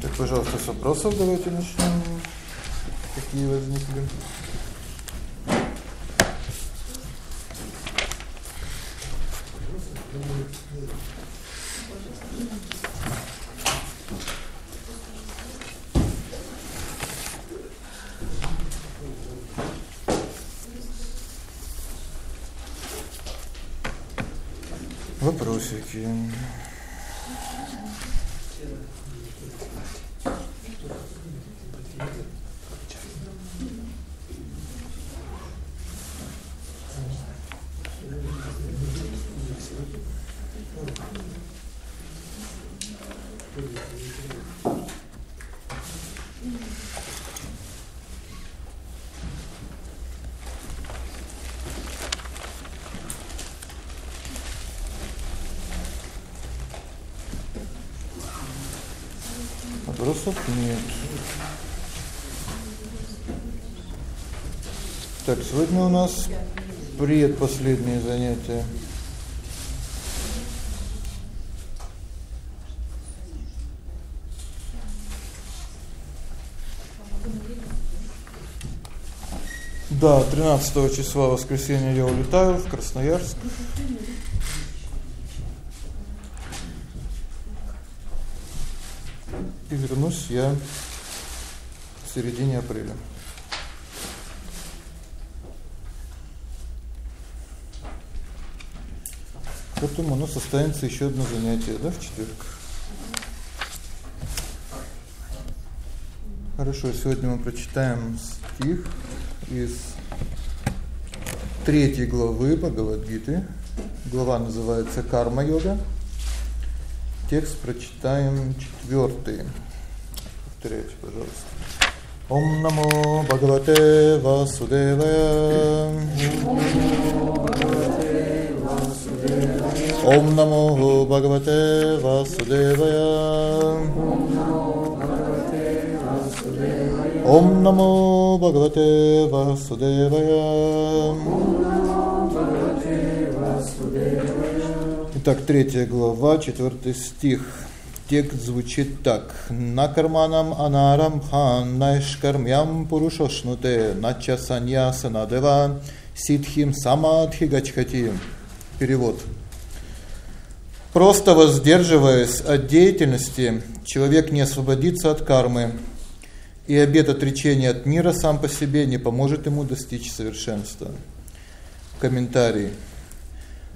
Так, пожалуйста, с вопросов давайте начнем. Какие возникли? second. 500? Нет. Так, сегодня у нас предпоследнее занятие. Да, 13 числа воскресенья я улетаю в Красноярск. Я в середине апреля. Потом у нас останется ещё одно занятие, да, в четверг. Хорошо, сегодня мы прочитаем стих из третьей главы Бхагавад-гиты. Глава называется Карма-йога. Текст прочитаем четвёртый. Повторяйте, пожалуйста. Ом намо Бхагавате Васудевая. Ом намо Бхагавате Васудевая. Ом намо Бхагавате Васудевая. Итак, третья глава, четвертый стих. Текст звучит так: На карманам анарам хан найшкармям пурушошнуте нача саньяса надева ситхим самадхи гачхати. Перевод. Просто воздерживаясь от деятельности, человек не освободится от кармы, и обет отречения от мира сам по себе не поможет ему достичь совершенства. Комментарий.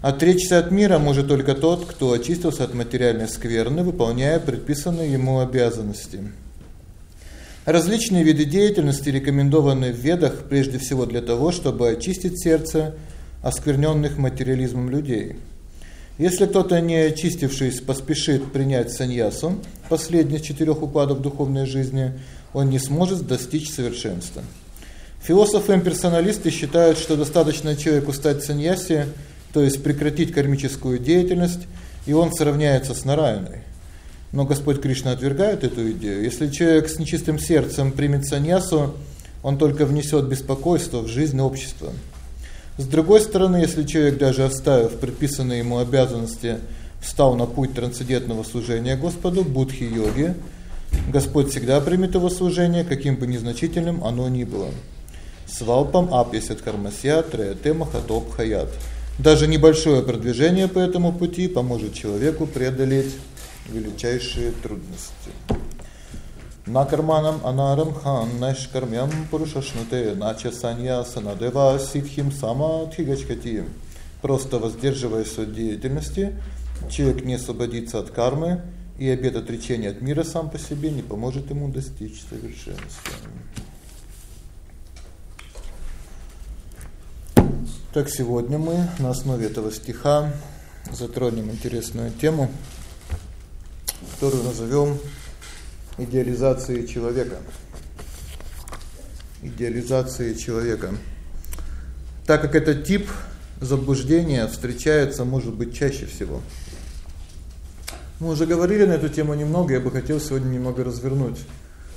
Отречься от мира может только тот, кто очистился от материальной скверны, выполняя предписанные ему обязанности. Различные виды деятельности рекомендованы в Ведах прежде всего для того, чтобы очистить сердце осквернённых материализмом людей. Если кто-то не очистившись поспешит принять саньясу, последний из четырёх упадов духовной жизни, он не сможет достичь совершенства. Философы-имперсоналисты считают, что достаточно человеку стать саньяси то есть прекратить кармическую деятельность, и он сравняется с Нараяной. Но Господь Кришна отвергает эту идею. Если человек с нечистым сердцем примет саньясу, он только внесет беспокойство в жизнь общества. С другой стороны, если человек даже оставив предписанные ему обязанности, встал на путь трансцендентного служения Господу, будхи-йоги, Господь всегда примет его служение, каким бы незначительным оно ни было. Свалпам апьясят кармасья треяте махатоп хаят. Даже небольшое продвижение по этому пути поможет человеку преодолеть величайшие трудности. На карманам анарам хан наш кармям пурушашнуте нача саньяса надева ситхим сама тхигачкати. Просто воздерживаясь от деятельности, человек не освободится от кармы, и обет отречения от мира сам по себе не поможет ему достичь совершенства. Так сегодня мы на основе этого стиха затронем интересную тему, которую назовем идеализацией человека. Идеализацией человека. Так как этот тип заблуждения встречается, может быть, чаще всего. Мы уже говорили на эту тему немного, я бы хотел сегодня немного развернуть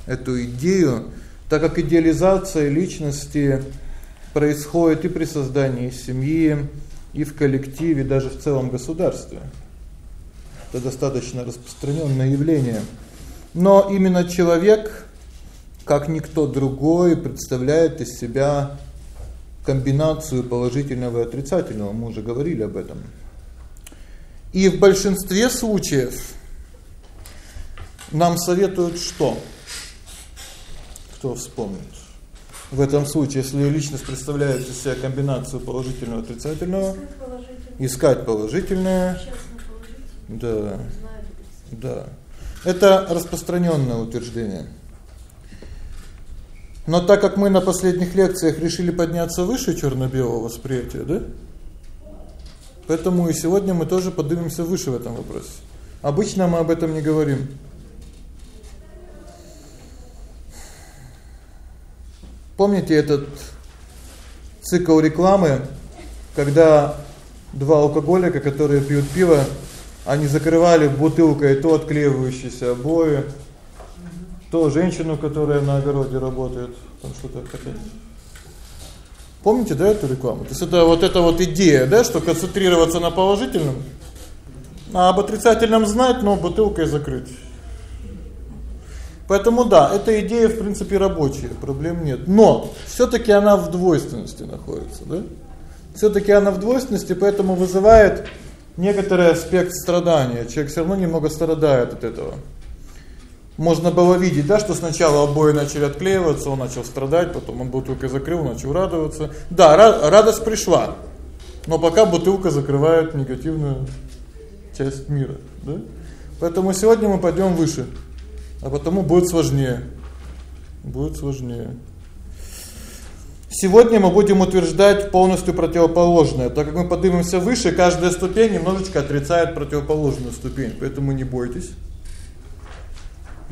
эту идею, так как идеализация личности происходит и при создании семьи, и в коллективе, даже в целом государстве. Это достаточно распространённое явление. Но именно человек, как никто другой, представляет из себя комбинацию положительного и отрицательного, мы уже говорили об этом. И в большинстве случаев нам советуют что? Кто вспомнит? В этом случае, если личность представляет из себя комбинацию положительного и отрицательного, искать положительное. Да. Да. Это распространённое утверждение. Но так как мы на последних лекциях решили подняться выше чёрно-белого восприятия, да? Поэтому и сегодня мы тоже поднимемся выше в этом вопросе. Обычно мы об этом не говорим. Помните этот цикл рекламы, когда два алкоголика, которые пьют пиво, они закрывали бутылкой то отклеивающиеся обои, то женщину, которая на огороде работает, там что-то хотят. Помните, да, эту рекламу? То есть это вот эта вот идея, да, что концентрироваться на положительном, а об отрицательном знать, но бутылкой закрыть. Поэтому да, эта идея, в принципе, рабочая, проблем нет. Но всё таки она в двойственности находится, да? всё таки она в двойственности, поэтому вызывает некоторый аспект страдания. Человек всё равно немного страдает от этого. Можно было видеть, да, что сначала обои начали отклеиваться, он начал страдать, потом он бутылкой закрыл, начал радоваться. Да, радость пришла. Но пока бутылка закрывает негативную часть мира, да? Поэтому сегодня мы пойдём выше. А потому будет сложнее. Будет сложнее. Сегодня мы будем утверждать полностью противоположное. Так как мы поднимемся выше, каждая ступень немножечко отрицает противоположную ступень, поэтому не бойтесь.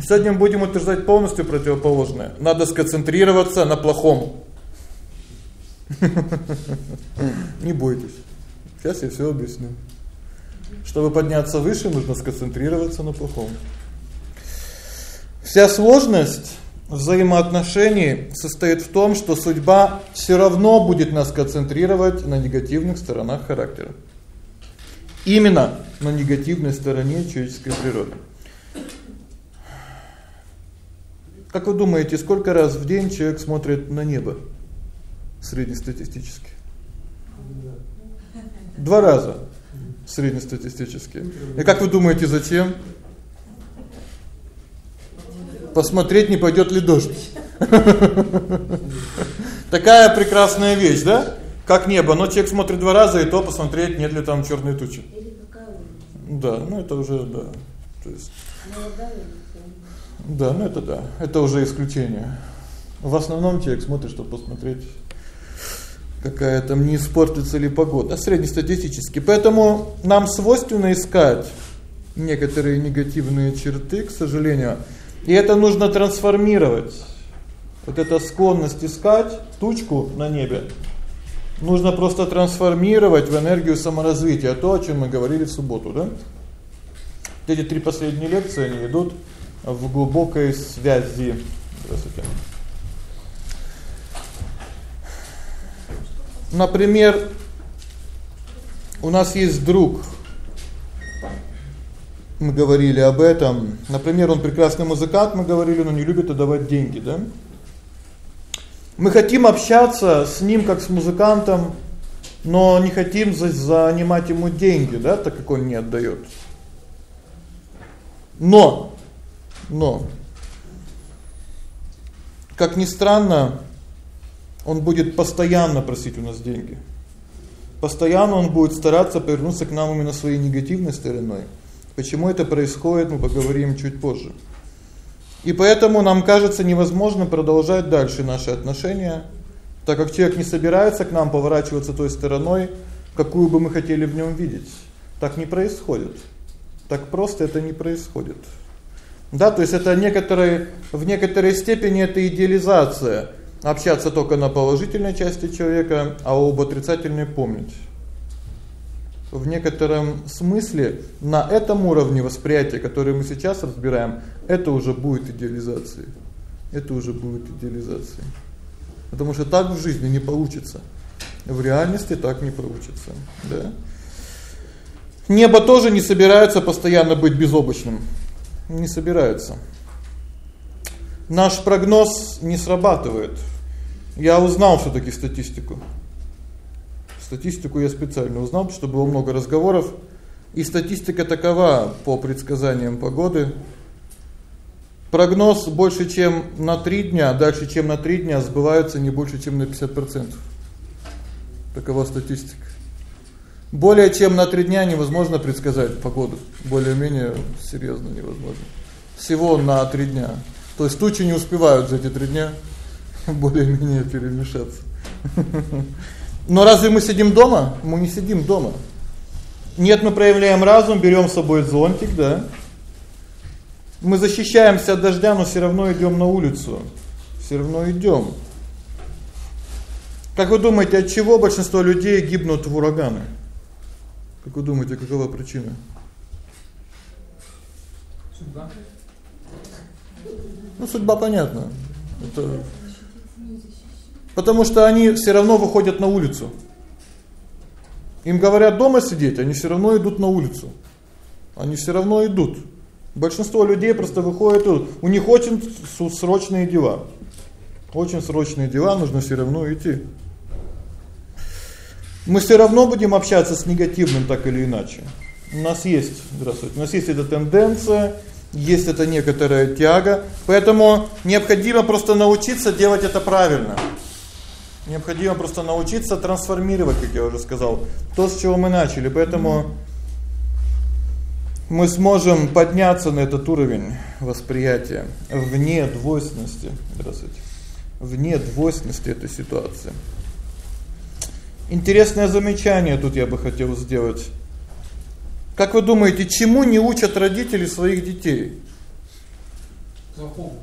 Сегодня мы будем утверждать полностью противоположное. Надо сконцентрироваться на плохом. Не бойтесь. Сейчас я всё объясню. Чтобы подняться выше, нужно сконцентрироваться на плохом. Вся сложность взаимоотношений состоит в том, что судьба всё равно будет нас концентрировать на негативных сторонах характера. Именно на негативной стороне человеческой природы. Как вы думаете, сколько раз в день человек смотрит на небо среднестатистически? Два раза среднестатистически. И как вы думаете, зачем? Посмотреть, не пойдёт ли дождь. Такая прекрасная вещь, да? Как небо, но человек смотрит два раза и то посмотреть, нет ли там чёрной тучи. Да, ну это уже, да. То есть Да, ну это да. Это уже исключение. В основном человек смотрит, чтобы посмотреть какая там не испортится ли погода, среднестатистически. Поэтому нам свойственно искать некоторые негативные черты, к сожалению. И это нужно трансформировать. Вот эта склонность искать тучку на небе нужно просто трансформировать в энергию саморазвития, то, о чём мы говорили в субботу, да? Эти три последние лекции они идут в глубокой связи. Здравствуйте. Например, у нас есть друг, мы говорили об этом. Например, он прекрасный музыкант, мы говорили, но не любит отдавать деньги, да? Мы хотим общаться с ним как с музыкантом, но не хотим занимать ему деньги, да, так как он не отдаёт. Но но как ни странно, он будет постоянно просить у нас деньги. Постоянно он будет стараться повернуться к нам именно своей негативной стороной. Почему это происходит, мы поговорим чуть позже. И поэтому нам кажется невозможно продолжать дальше наши отношения, так как человек не собирается к нам поворачиваться той стороной, какую бы мы хотели в нём видеть. Так не происходит. Так просто это не происходит. Да, то есть это некоторые в некоторой степени это идеализация. Общаться только на положительной части человека, а об отрицательной помнить в некотором смысле на этом уровне восприятия, который мы сейчас разбираем, это уже будет идеализацией. Это уже будет идеализацией. Потому что так в жизни не получится. В реальности так не получится, да? Небо тоже не собирается постоянно быть безоблачным. Не собирается. Наш прогноз не срабатывает. Я узнал всё таки статистику. Статистику я специально узнал, чтобы было много разговоров, и статистика такова по предсказаниям погоды. Прогноз больше, чем на 3 дня, дальше, чем на 3 дня сбывается не больше, чем на 50%. Такова статистика. Более чем на 3 дня невозможно предсказать погоду. Более-менее серьёзно невозможно. Всего на 3 дня. То есть тучи не успевают за эти 3 дня более-менее перемешаться. Но разве мы сидим дома? Мы не сидим дома. Нет, мы проявляем разум, берём с собой зонтик, да? Мы защищаемся от дождя, но всё равно идём на улицу. Всё равно идём. Как вы думаете, от чего большинство людей гибнут в ураганы? Как вы думаете, какова причина? Судьба. Ну, судьба понятна. Это Потому что они всё равно выходят на улицу. Им говорят дома сидеть, они всё равно идут на улицу. Они всё равно идут. Большинство людей просто выходят, у них очень срочные дела. Очень срочные дела, нужно всё равно идти. Мы всё равно будем общаться с негативным так или иначе. У нас есть, здравствуйте. У нас есть эта тенденция, есть эта некоторая тяга, поэтому необходимо просто научиться делать это правильно. Необходимо просто научиться трансформировать, как я уже сказал, то, с чего мы начали. Поэтому мы сможем подняться на этот уровень восприятия вне двойственности, здравствуйте. Вне двойственности этой ситуации. Интересное замечание тут я бы хотел сделать. Как вы думаете, чему не учат родители своих детей? Плохому.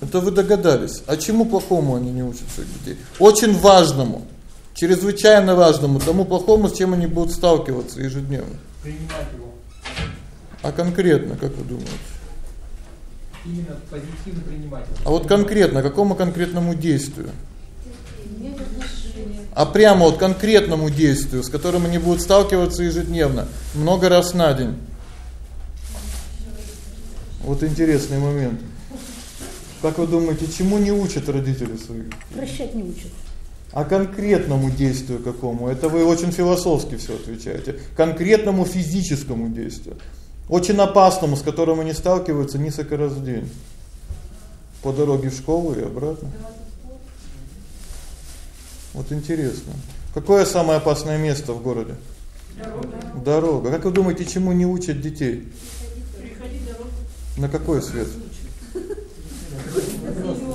Это вы догадались. А чему плохому они не учат своих детей? Очень важному, чрезвычайно важному, тому плохому, с чем они будут сталкиваться ежедневно. Принимать его. А конкретно, как вы думаете? Именно позитивно принимать. А вот конкретно, какому конкретному действию? А прямо вот конкретному действию, с которым они будут сталкиваться ежедневно, много раз на день. Вот интересный момент. Как вы думаете, чему не учат родители своих? Прощать не учат. А конкретному действию какому? Это вы очень философски всё отвечаете. Конкретному физическому действию. Очень опасному, с которым они сталкиваются несколько раз в день. По дороге в школу и обратно. Вот интересно. Какое самое опасное место в городе? Дорога. Дорога. Как вы думаете, чему не учат детей? Переходи дорогу. На какой свет?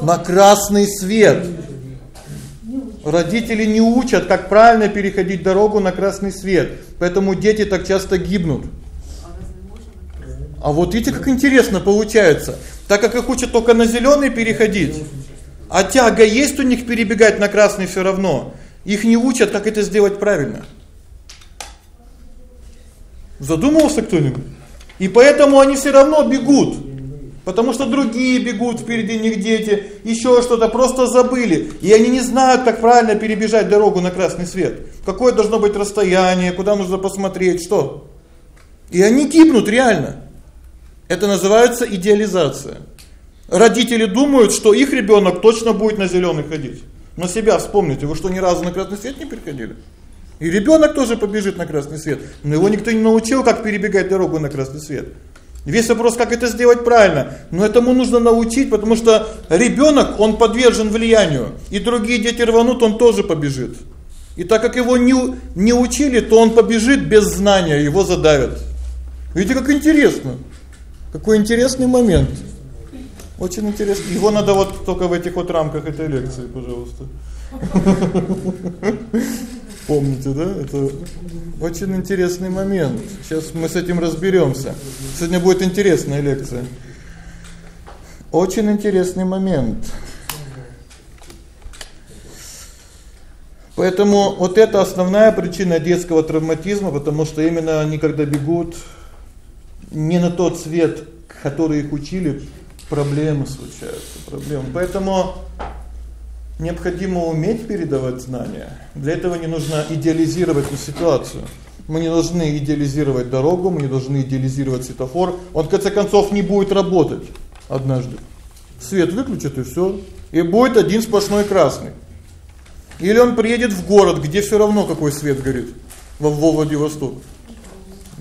На красный свет. Родители не учат, как правильно переходить дорогу на красный свет. Поэтому дети так часто гибнут. А вот видите, как интересно получается. Так как их учат только на зеленый переходить, а тяга есть у них перебегать на красный все равно. Их не учат, как это сделать правильно. Задумывался кто-нибудь? И поэтому они все равно бегут. Потому что другие бегут впереди них дети, еще что-то просто забыли, и они не знают, как правильно перебежать дорогу на красный свет. Какое должно быть расстояние, куда нужно посмотреть, что? И они гибнут реально. Это называется идеализация. Родители думают, что их ребенок точно будет на зеленый ходить. На себя вспомните, вы что ни разу на красный свет не переходили? И ребенок тоже побежит на красный свет, но его никто не научил, как перебегать дорогу на красный свет. Весь вопрос, как это сделать правильно. Но этому нужно научить, потому что ребенок, он подвержен влиянию, и другие дети рванут, он тоже побежит. И так как его не не учили, то он побежит без знания, его задавят. Видите, как интересно. Какой интересный момент. Очень интересно. Его надо вот только в этих вот рамках этой лекции, пожалуйста. Помните, да? Это очень интересный момент. Сейчас мы с этим разберёмся. Сегодня будет интересная лекция. Очень интересный момент. Поэтому вот это основная причина детского травматизма, потому что именно они когда бегут не на тот свет, который их учили, проблемы случаются, проблемы. Поэтому необходимо уметь передавать знания. Для этого не нужно идеализировать эту ситуацию. Мы не должны идеализировать дорогу, мы не должны идеализировать светофор. Он в конце концов не будет работать однажды. Свет выключат и всё, и будет один сплошной красный. Или он приедет в город, где всё равно какой свет горит. Во Владивосток.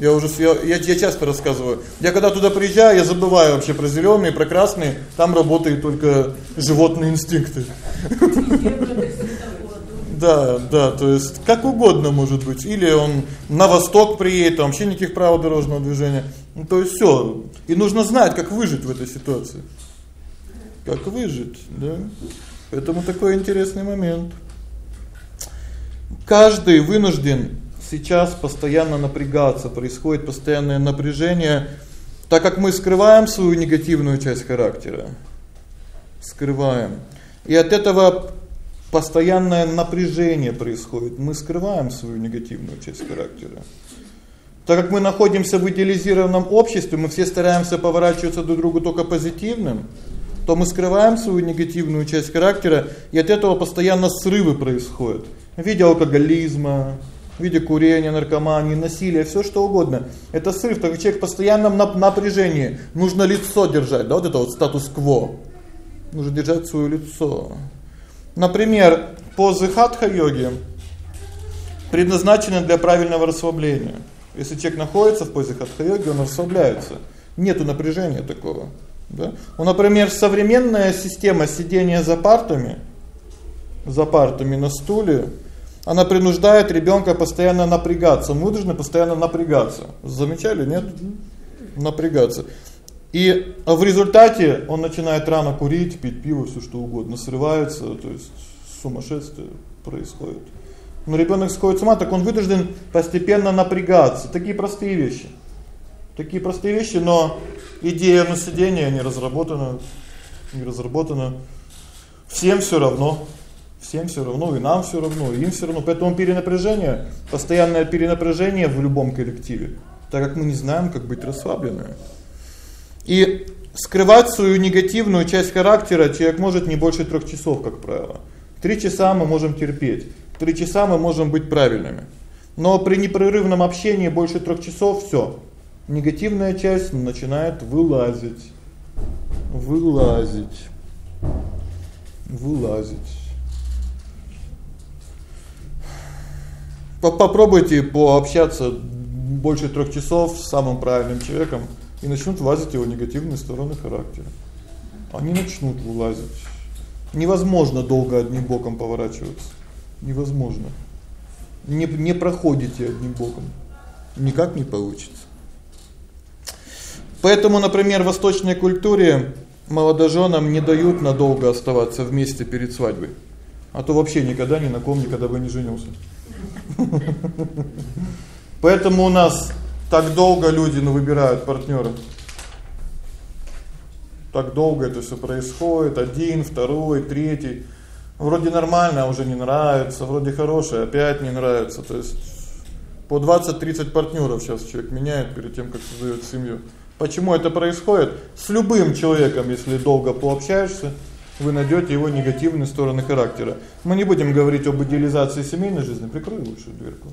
Я уже я, я я часто рассказываю. Я когда туда приезжаю, я забываю вообще про зелёные, про красные. Там работают только животные инстинкты. Да, да, то есть как угодно может быть. Или он на восток приедет, там вообще никаких правил дорожного движения. Ну то есть всё. И нужно знать, как выжить в этой ситуации. Как выжить, да? Поэтому такой интересный момент. Каждый вынужден сейчас постоянно напрягаться, происходит постоянное напряжение, так как мы скрываем свою негативную часть характера. Скрываем. И от этого постоянное напряжение происходит. Мы скрываем свою негативную часть характера. Так как мы находимся в идеализированном обществе, мы все стараемся поворачиваться друг к другу только позитивным, то мы скрываем свою негативную часть характера, и от этого постоянно срывы происходят. В виде алкоголизма, в виде курения, наркомании, насилия, всё что угодно. Это срыв, как человек постоянно на напряжении. Нужно лицо держать, да, вот это вот статус-кво. Нужно держать своё лицо. Например, позы хатха-йоги предназначены для правильного расслабления. Если человек находится в позе хатха-йоги, он расслабляется. Нету напряжения такого, да? Ну, например, современная система сидения за партами, за партами на стуле она принуждает ребёнка постоянно напрягаться. Мы должны постоянно напрягаться. Замечали, нет? Напрягаться. И в результате он начинает рано курить, пить пиво, всё что угодно, срывается, то есть сумасшествие происходит. Но ребёнок сходит с ума, так он вынужден постепенно напрягаться. Такие простые вещи. Такие простые вещи, но идея насидения не разработана, не разработана. Всем всё равно. Всем всё равно, и нам всё равно, и им всё равно. Поэтому перенапряжение, постоянное перенапряжение в любом коллективе, так как мы не знаем, как быть расслабленными. И скрывать свою негативную часть характера человек может не больше 3 часов, как правило. 3 часа мы можем терпеть. 3 часа мы можем быть правильными. Но при непрерывном общении больше 3 часов всё. Негативная часть начинает вылазить. Вылазить. Вылазить. Попробуйте пообщаться больше 3 часов с самым правильным человеком и начнут вылазить его негативные стороны характера. Они начнут вылазить. Невозможно долго одним боком поворачиваться. Невозможно. Не не проходите одним боком. Никак не получится. Поэтому, например, в восточной культуре молодоженам не дают надолго оставаться вместе перед свадьбой. А то вообще никогда ни на ком никогда бы не женился. Поэтому у нас так долго люди ну выбирают партнёра. Так долго это всё происходит, один, второй, третий. Вроде нормально, а уже не нравится, вроде хороший, опять не нравится. То есть по 20-30 партнёров сейчас человек меняет перед тем, как создаёт семью. Почему это происходит? С любым человеком, если долго пообщаешься, вы найдёте его негативные стороны характера. Мы не будем говорить об идеализации семейной жизни, прикрой лучше дверку.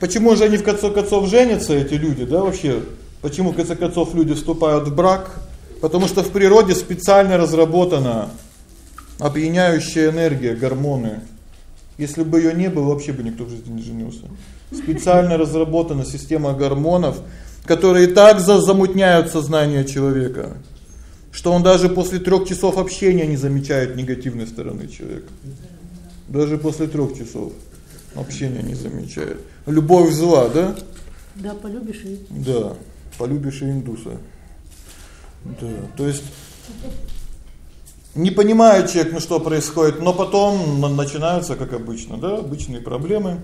Почему же они в конце концов женятся эти люди, да, вообще? Почему в конце концов люди вступают в брак? Потому что в природе специально разработана опьяняющая энергия, гормоны. Если бы её не было, вообще бы никто в жизни не женился. Специально разработана система гормонов, которые так замутняют сознание человека, что он даже после 3 часов общения не замечает негативной стороны человека. Даже после 3 часов общения не замечает. Любовь зла, да? Да, полюбишь и Да, полюбишь и индуса. Да, то есть не понимает человек, ну что происходит, но потом начинаются, как обычно, да, обычные проблемы.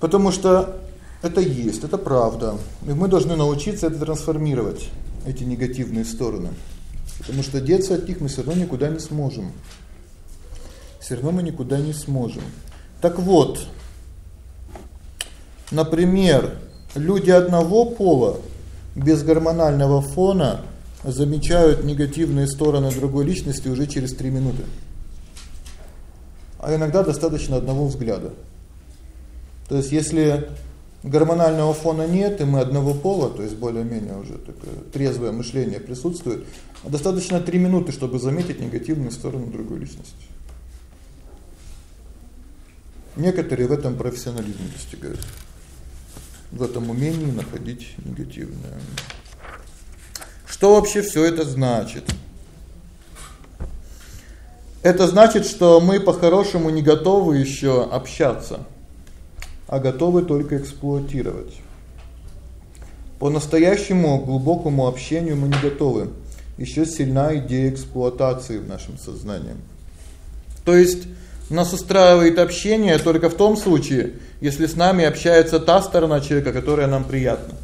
Потому что это есть, это правда. И мы должны научиться это трансформировать, эти негативные стороны. Потому что деться от них мы всё равно никуда не сможем. Всё равно мы никуда не сможем. Так вот, например, люди одного пола без гормонального фона замечают негативные стороны другой личности уже через 3 минуты. А иногда достаточно одного взгляда. То есть если гормонального фона нет, и мы одного пола, то есть более-менее уже такое трезвое мышление присутствует, достаточно 3 минуты, чтобы заметить негативные стороны другой личности. Некоторые в этом профессионализм достигают. В этом умении находить негативное. Что вообще всё это значит? Это значит, что мы по-хорошему не готовы ещё общаться, а готовы только эксплуатировать. По-настоящему глубокому общению мы не готовы. Ещё сильна идея эксплуатации в нашем сознании. То есть нас устраивает общение только в том случае, если с нами общается та сторона человека, которая нам приятна.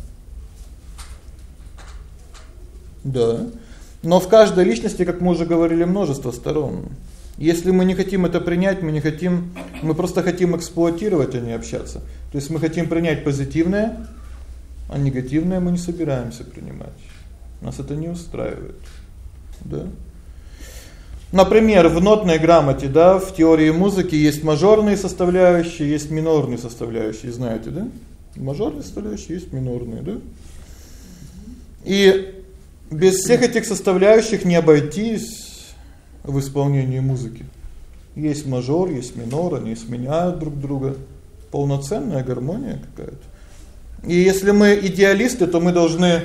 Да. Но в каждой личности, как мы уже говорили, множество сторон. Если мы не хотим это принять, мы не хотим, мы просто хотим эксплуатировать, а не общаться. То есть мы хотим принять позитивное, а негативное мы не собираемся принимать. Нас это не устраивает. Да? Например, в нотной грамоте, да, в теории музыки есть мажорные составляющие, есть минорные составляющие, знаете, да? Мажорные составляющие есть минорные, да? И без всех этих составляющих не обойтись в исполнении музыки. Есть мажор, есть минор, они сменяют друг друга. Полноценная гармония какая-то. И если мы идеалисты, то мы должны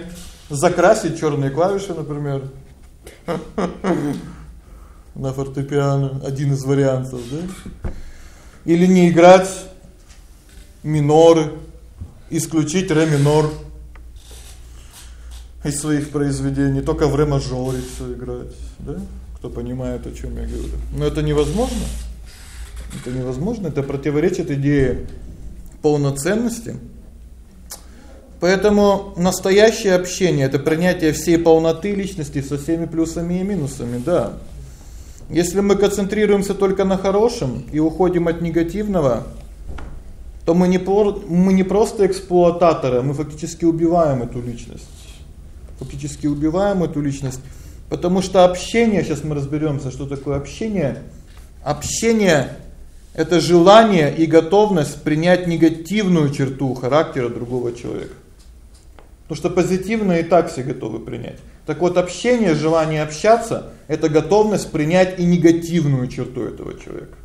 закрасить чёрные клавиши, например на фортепиано, один из вариантов, да? Или не играть миноры, исключить ре минор из своих произведений, только в ре мажоре всё играть, да? Кто понимает, о чём я говорю. Но это невозможно. Это невозможно, это противоречит идее полноценности. Поэтому настоящее общение это принятие всей полноты личности со всеми плюсами и минусами, да. Если мы концентрируемся только на хорошем и уходим от негативного, то мы не мы не просто эксплуататоры, мы фактически убиваем эту личность. Фактически убиваем эту личность, потому что общение, сейчас мы разберёмся, что такое общение. Общение это желание и готовность принять негативную черту характера другого человека. Потому что позитивное и так все готовы принять. Так вот, общение, желание общаться это готовность принять и негативную черту этого человека.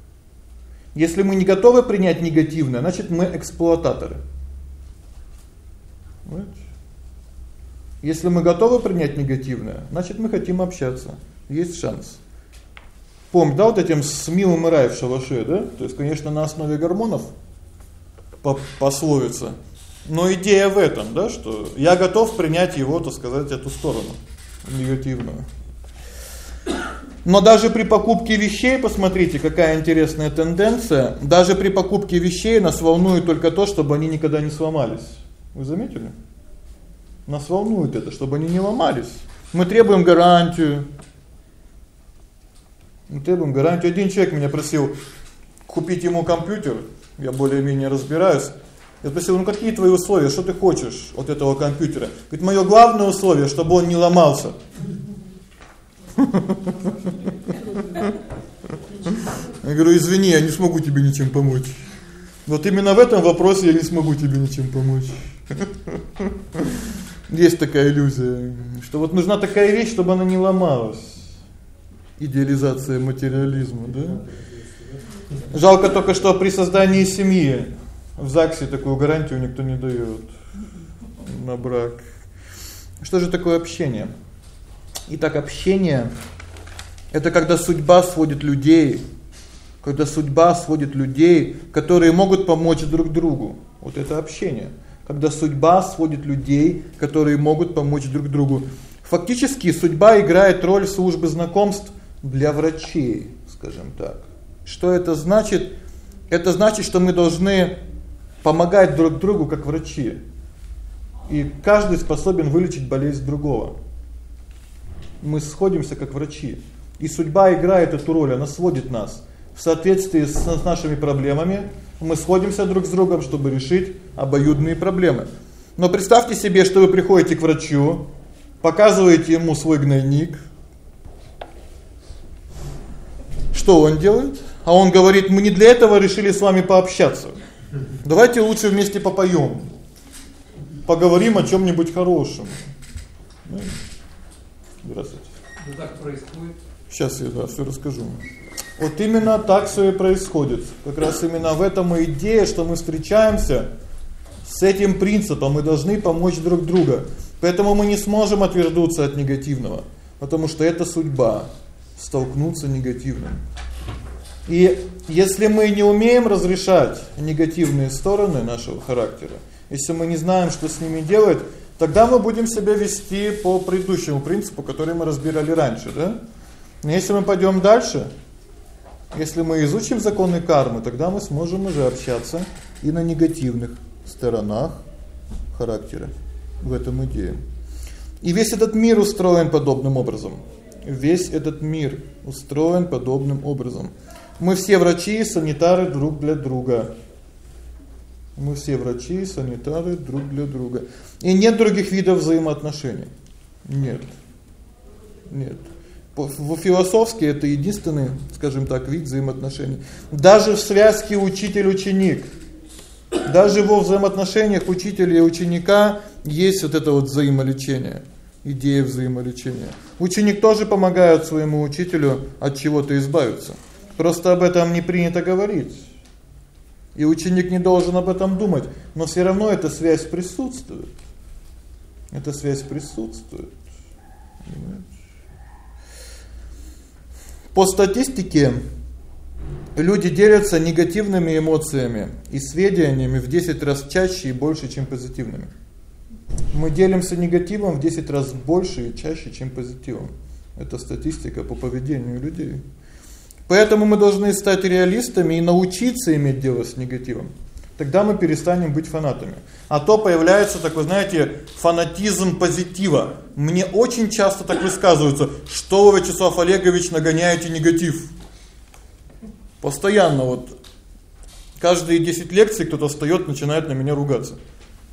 Если мы не готовы принять негативное, значит, мы эксплуататоры. Вот. Если мы готовы принять негативное, значит, мы хотим общаться. Есть шанс. Помните, да, вот этим с милым рай в шалаше, да? То есть, конечно, на основе гормонов по пословица. Но идея в этом, да, что я готов принять его, так сказать, эту сторону негативную. Но даже при покупке вещей, посмотрите, какая интересная тенденция. Даже при покупке вещей нас волнует только то, чтобы они никогда не сломались. Вы заметили? Нас волнует это, чтобы они не ломались. Мы требуем гарантию. Мы требуем гарантию. Один человек меня просил купить ему компьютер. Я более-менее разбираюсь. Я спросил: "Ну какие твои условия? Что ты хочешь от этого компьютера?" Говорит: "Моё главное условие, чтобы он не ломался". Я говорю: "Извини, я не смогу тебе ничем помочь". Вот именно в этом вопросе я не смогу тебе ничем помочь. Есть такая иллюзия, что вот нужна такая вещь, чтобы она не ломалась. Идеализация материализма, да? Жалко только, что при создании семьи в ЗАГСе такую гарантию никто не даёт на брак. Что же такое общение? Итак, общение это когда судьба сводит людей, когда судьба сводит людей, которые могут помочь друг другу. Вот это общение. Когда судьба сводит людей, которые могут помочь друг другу. Фактически судьба играет роль службы знакомств для врачей, скажем так. Что это значит? Это значит, что мы должны помогать друг другу как врачи. И каждый способен вылечить болезнь другого. Мы сходимся как врачи. И судьба играет эту роль, она сводит нас. В соответствии с, с нашими проблемами мы сходимся друг с другом, чтобы решить обоюдные проблемы. Но представьте себе, что вы приходите к врачу, показываете ему свой гнойник. Что он делает? А он говорит: "Мы не для этого решили с вами пообщаться. Давайте лучше вместе попоём. Поговорим о чём-нибудь хорошем". Здравствуйте. Ну так происходит. Сейчас я да всё расскажу. Вот именно так всё и происходит. Как раз именно в этом и идея, что мы встречаемся с этим принципом, мы должны помочь друг другу. Поэтому мы не сможем отвернуться от негативного, потому что это судьба столкнуться негативным. И если мы не умеем разрешать негативные стороны нашего характера, если мы не знаем, что с ними делать, тогда мы будем себя вести по предыдущему принципу, который мы разбирали раньше, да? Но если мы пойдём дальше, если мы изучим законы кармы, тогда мы сможем уже общаться и на негативных сторонах характера. В этом идея. И весь этот мир устроен подобным образом. Весь этот мир устроен подобным образом. Мы все врачи и санитары друг для друга. Мы все врачи и санитары друг для друга. И нет других видов взаимоотношений. Нет. Нет. Философски это единственный, скажем так, вид взаимоотношений. Даже в связке учитель-ученик, даже во взаимоотношениях учителя и ученика есть вот это вот взаимолечение, идея взаимолечения. Ученик тоже помогает своему учителю от чего-то избавиться. Просто об этом не принято говорить. И ученик не должен об этом думать, но все равно эта связь присутствует. Эта связь присутствует. Понимаете? По статистике люди делятся негативными эмоциями и сведениями в 10 раз чаще и больше, чем позитивными. Мы делимся негативом в 10 раз больше и чаще, чем позитивом. Это статистика по поведению людей. Поэтому мы должны стать реалистами и научиться иметь дело с негативом. Тогда мы перестанем быть фанатами. А то появляется такой, знаете, фанатизм позитива. Мне очень часто так высказываются: "Что вы, Вячеслав Олегович, нагоняете негатив?" Постоянно вот каждые 10 лекций кто-то встаёт, начинает на меня ругаться.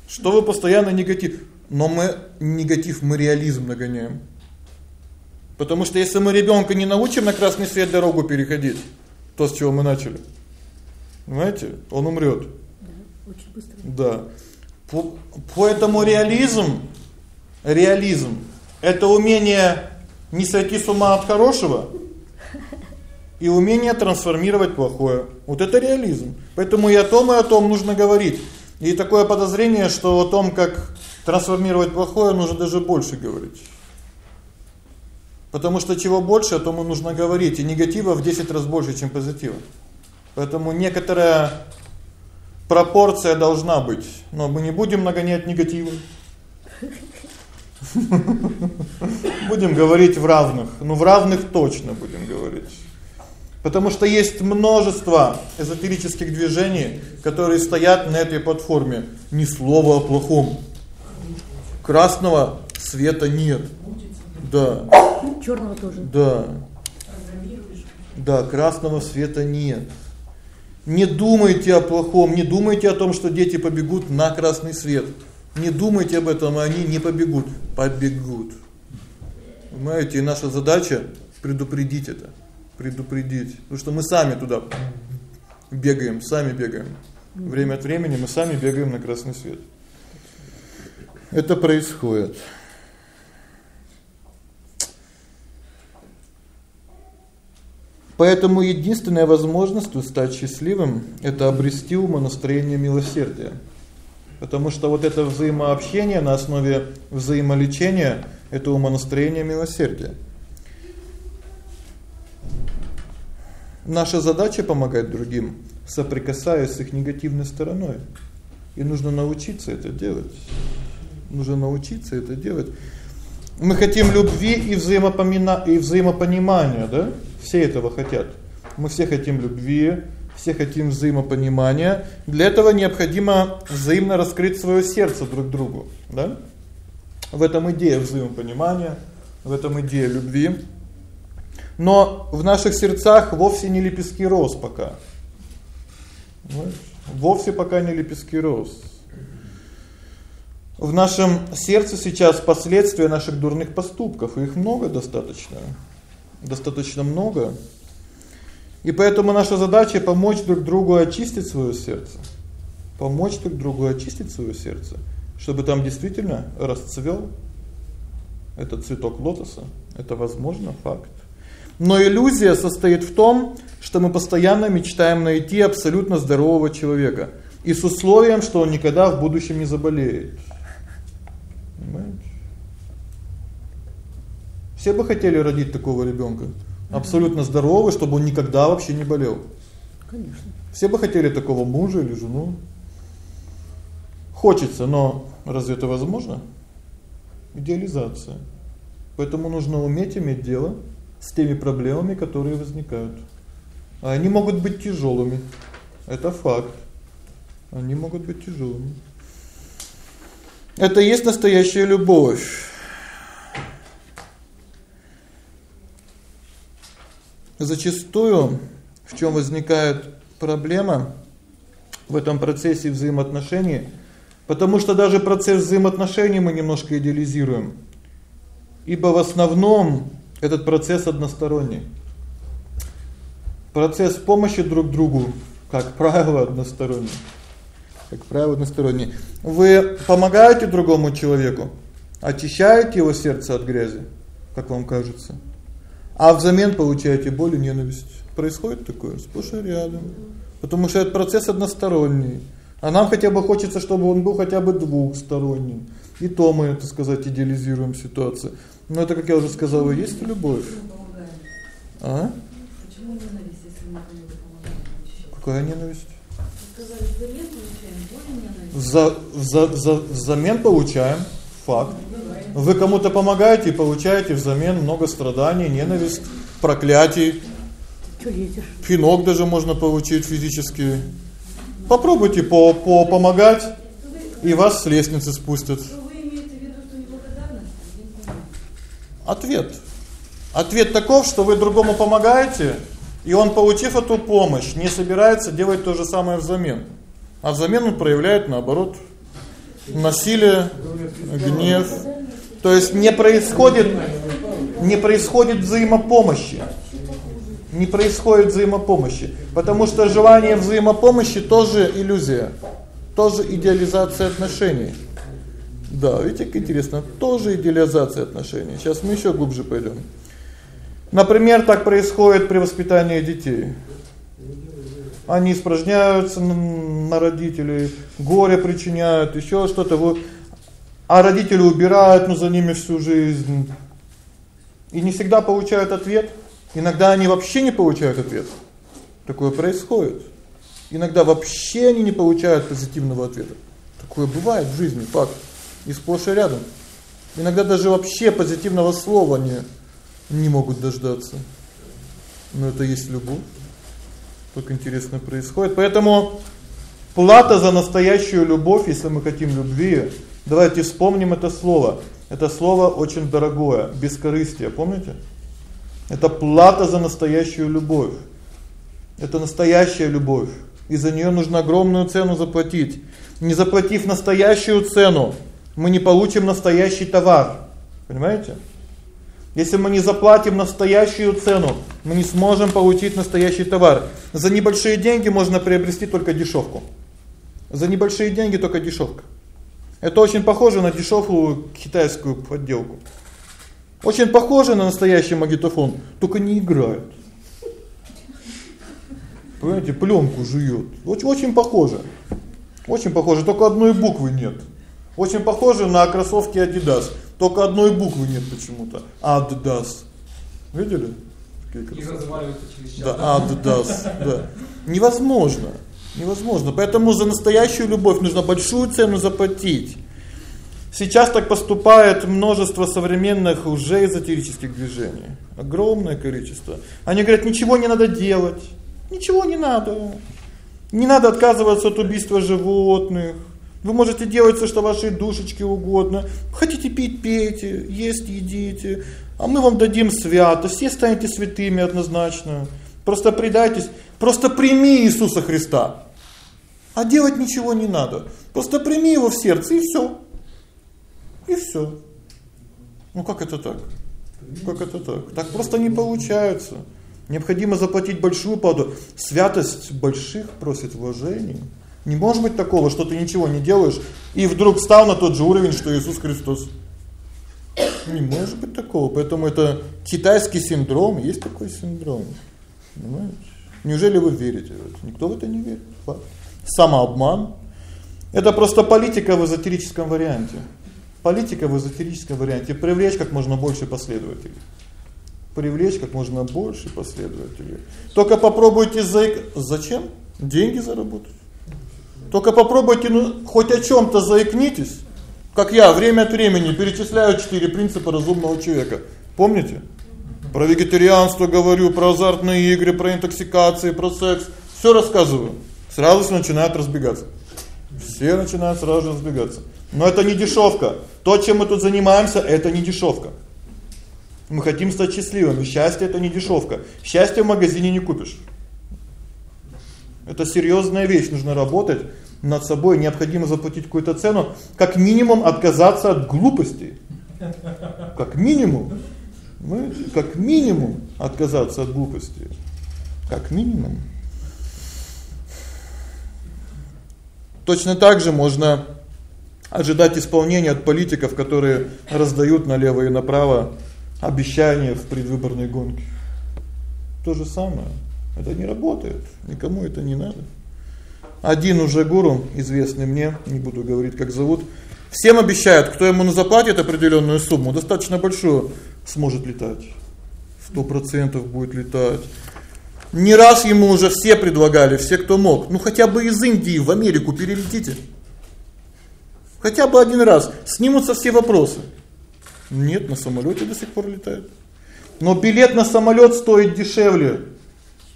Что вы постоянно негатив? Но мы негатив, мы реализм нагоняем. Потому что если мы ребёнка не научим на красный свет дорогу переходить, то с чего мы начали? Понимаете? Он умрёт. Очень быстро. Да. По поэтому реализм реализм это умение не сойти с ума от хорошего и умение трансформировать плохое. Вот это реализм. Поэтому и о том, и о том нужно говорить. И такое подозрение, что о том, как трансформировать плохое, нужно даже больше говорить. Потому что чего больше, о том и нужно говорить, и негатива в 10 раз больше, чем позитива. Поэтому некоторая пропорция должна быть. Но мы не будем нагонять негатива. Будем говорить в равных. Ну в равных точно будем говорить. Потому что есть множество эзотерических движений, которые стоят на этой платформе. Ни слова о плохом. Красного света нет. Да. Чёрного тоже. Да. Да, красного света нет. Не думайте о плохом, не думайте о том, что дети побегут на красный свет. Не думайте об этом, они не побегут, побегут. Понимаете, и наша задача предупредить это, предупредить, потому что мы сами туда бегаем, сами бегаем. Время от времени мы сами бегаем на красный свет. Это происходит. Поэтому единственная возможность стать счастливым это обрести умонастроение милосердия. Потому что вот это взаимообщение на основе взаимолечения это умонастроение милосердия. Наша задача помогать другим, соприкасаясь с их негативной стороной. И нужно научиться это делать. Нужно научиться это делать. Мы хотим любви и взаимопомина и взаимопонимания, да? Все этого хотят. Мы все хотим любви, все хотим взаимопонимания. Для этого необходимо взаимно раскрыть своё сердце друг другу, да? В этом идея взаимопонимания, в этом идея любви. Но в наших сердцах вовсе не лепестки роз пока. Вовсе пока не лепестки роз. в нашем сердце сейчас последствия наших дурных поступков, и их много достаточно. Достаточно много. И поэтому наша задача помочь друг другу очистить своё сердце. Помочь друг другу очистить своё сердце, чтобы там действительно расцвёл этот цветок лотоса. Это возможно, факт. Но иллюзия состоит в том, что мы постоянно мечтаем найти абсолютно здорового человека и с условием, что он никогда в будущем не заболеет. Понимаете? Все бы хотели родить такого ребёнка, абсолютно здоровый, чтобы он никогда вообще не болел. Конечно. Все бы хотели такого мужа или жену. Хочется, но разве это возможно? Идеализация. Поэтому нужно уметь иметь дело с теми проблемами, которые возникают. А они могут быть тяжелыми. Это факт. Они могут быть тяжелыми. Это и есть настоящая любовь. Зачастую в чём возникает проблема в этом процессе взаимоотношений, потому что даже процесс взаимоотношений мы немножко идеализируем. Ибо в основном этот процесс односторонний. Процесс помощи друг другу, как правило, односторонний. Как правило, односторонний. Вы помогаете другому человеку, очищаете его сердце от грязи, как вам кажется а взамен получаете боль и ненависть. Происходит такое сплошь и рядом. Потому что этот процесс односторонний. А нам хотя бы хочется, чтобы он был хотя бы двухсторонний. И то мы, так сказать, идеализируем ситуацию. Но это, как я уже сказал, и есть любовь. А? Почему ненависть, если мы кому-то помогаем? Какая ненависть? Сказали, взамен получаем боль и ненависть. За за за взамен получаем факт. Вы кому-то помогаете и получаете взамен много страданий, ненависть, проклятий. Пинок даже можно получить физически. Попробуйте по по помогать, и вас с лестницы спустят. Понимаю. Ответ. Ответ таков, что вы другому помогаете, и он, получив эту помощь, не собирается делать то же самое взамен. А взамен он проявляет наоборот насилие, гнев. То есть не происходит не происходит взаимопомощи. Не происходит взаимопомощи, потому что желание взаимопомощи тоже иллюзия, тоже идеализация отношений. Да, видите, как интересно, тоже идеализация отношений. Сейчас мы ещё глубже пойдём. Например, так происходит при воспитании детей. Они испражняются на родителей, горе причиняют, ещё что-то вот а родители убирают, ну, за ними всю жизнь. И не всегда получают ответ. Иногда они вообще не получают ответ. Такое происходит. Иногда вообще они не получают позитивного ответа. Такое бывает в жизни, факт. И сплошь и рядом. Иногда даже вообще позитивного слова не не могут дождаться. Но это есть любовь. Так интересно происходит. Поэтому плата за настоящую любовь, если мы хотим любви, Давайте вспомним это слово. Это слово очень дорогое, бескорыстие, помните? Это плата за настоящую любовь. Это настоящая любовь. И за неё нужно огромную цену заплатить. Не заплатив настоящую цену, мы не получим настоящий товар. Понимаете? Если мы не заплатим настоящую цену, мы не сможем получить настоящий товар. За небольшие деньги можно приобрести только дешёвку. За небольшие деньги только дешёвка. Это очень похоже на дешёвую китайскую подделку. Очень похоже на настоящий магнитофон, только не играет. Понимаете, плёнку жуёт. Очень очень похоже. Очень похоже, только одной буквы нет. Очень похоже на кроссовки Adidas, только одной буквы нет почему-то. Adidas. Видели? И разваливается через час. Да, Adidas, да. Невозможно. Невозможно. Поэтому за настоящую любовь нужно большую цену заплатить. Сейчас так поступает множество современных уже эзотерических движений. Огромное количество. Они говорят: "Ничего не надо делать. Ничего не надо. Не надо отказываться от убийства животных. Вы можете делать всё, что вашей душечке угодно. Хотите пить пейте, есть едите, а мы вам дадим святость, все станете святыми однозначно. Просто предайтесь, просто прими Иисуса Христа. А делать ничего не надо. Просто прими его в сердце и всё. И всё. Ну как это так? Как это так? Так просто не получается. Необходимо заплатить большую плату. Святость больших просит вложений. Не может быть такого, что ты ничего не делаешь и вдруг встал на тот же уровень, что Иисус Христос. Не может быть такого. Поэтому это китайский синдром, есть такой синдром. Понимаете? Неужели вы верите? Никто в это не верит. Самообман. Это просто политика в эзотерическом варианте. Политика в эзотерическом варианте привлечь как можно больше последователей. Привлечь как можно больше последователей. Только попробуйте заик... зачем? Деньги заработать. Только попробуйте ну хоть о чём-то заикнитесь. Как я время от времени перечисляю четыре принципа разумного человека. Помните? Про вегетарианство говорю, про азартные игры, про интоксикации, про секс. Всё рассказываю. Сразу начинают разбегаться. Все начинают сразу же разбегаться. Но это не дешевка. То, чем мы тут занимаемся, это не дешевка. Мы хотим стать счастливыми. Счастье это не дешевка. Счастье в магазине не купишь. Это серьёзная вещь, нужно работать над собой, необходимо заплатить какую-то цену, как минимум отказаться от глупостей. Как минимум. Мы как минимум отказаться от глупостей. Как минимум. Точно так же можно ожидать исполнения от политиков, которые раздают налево и направо обещания в предвыборной гонке. То же самое. Это не работает. Никому это не надо. Один уже гуру, известный мне, не буду говорить, как зовут, всем обещает, кто ему заплатит определённую сумму, достаточно большую, сможет летать. 100% будет летать. Не раз ему уже все предлагали, все, кто мог. Ну хотя бы из Индии в Америку перелетите. Хотя бы один раз снимутся все вопросы. Нет, на самолёте до сих пор летают. Но билет на самолёт стоит дешевле,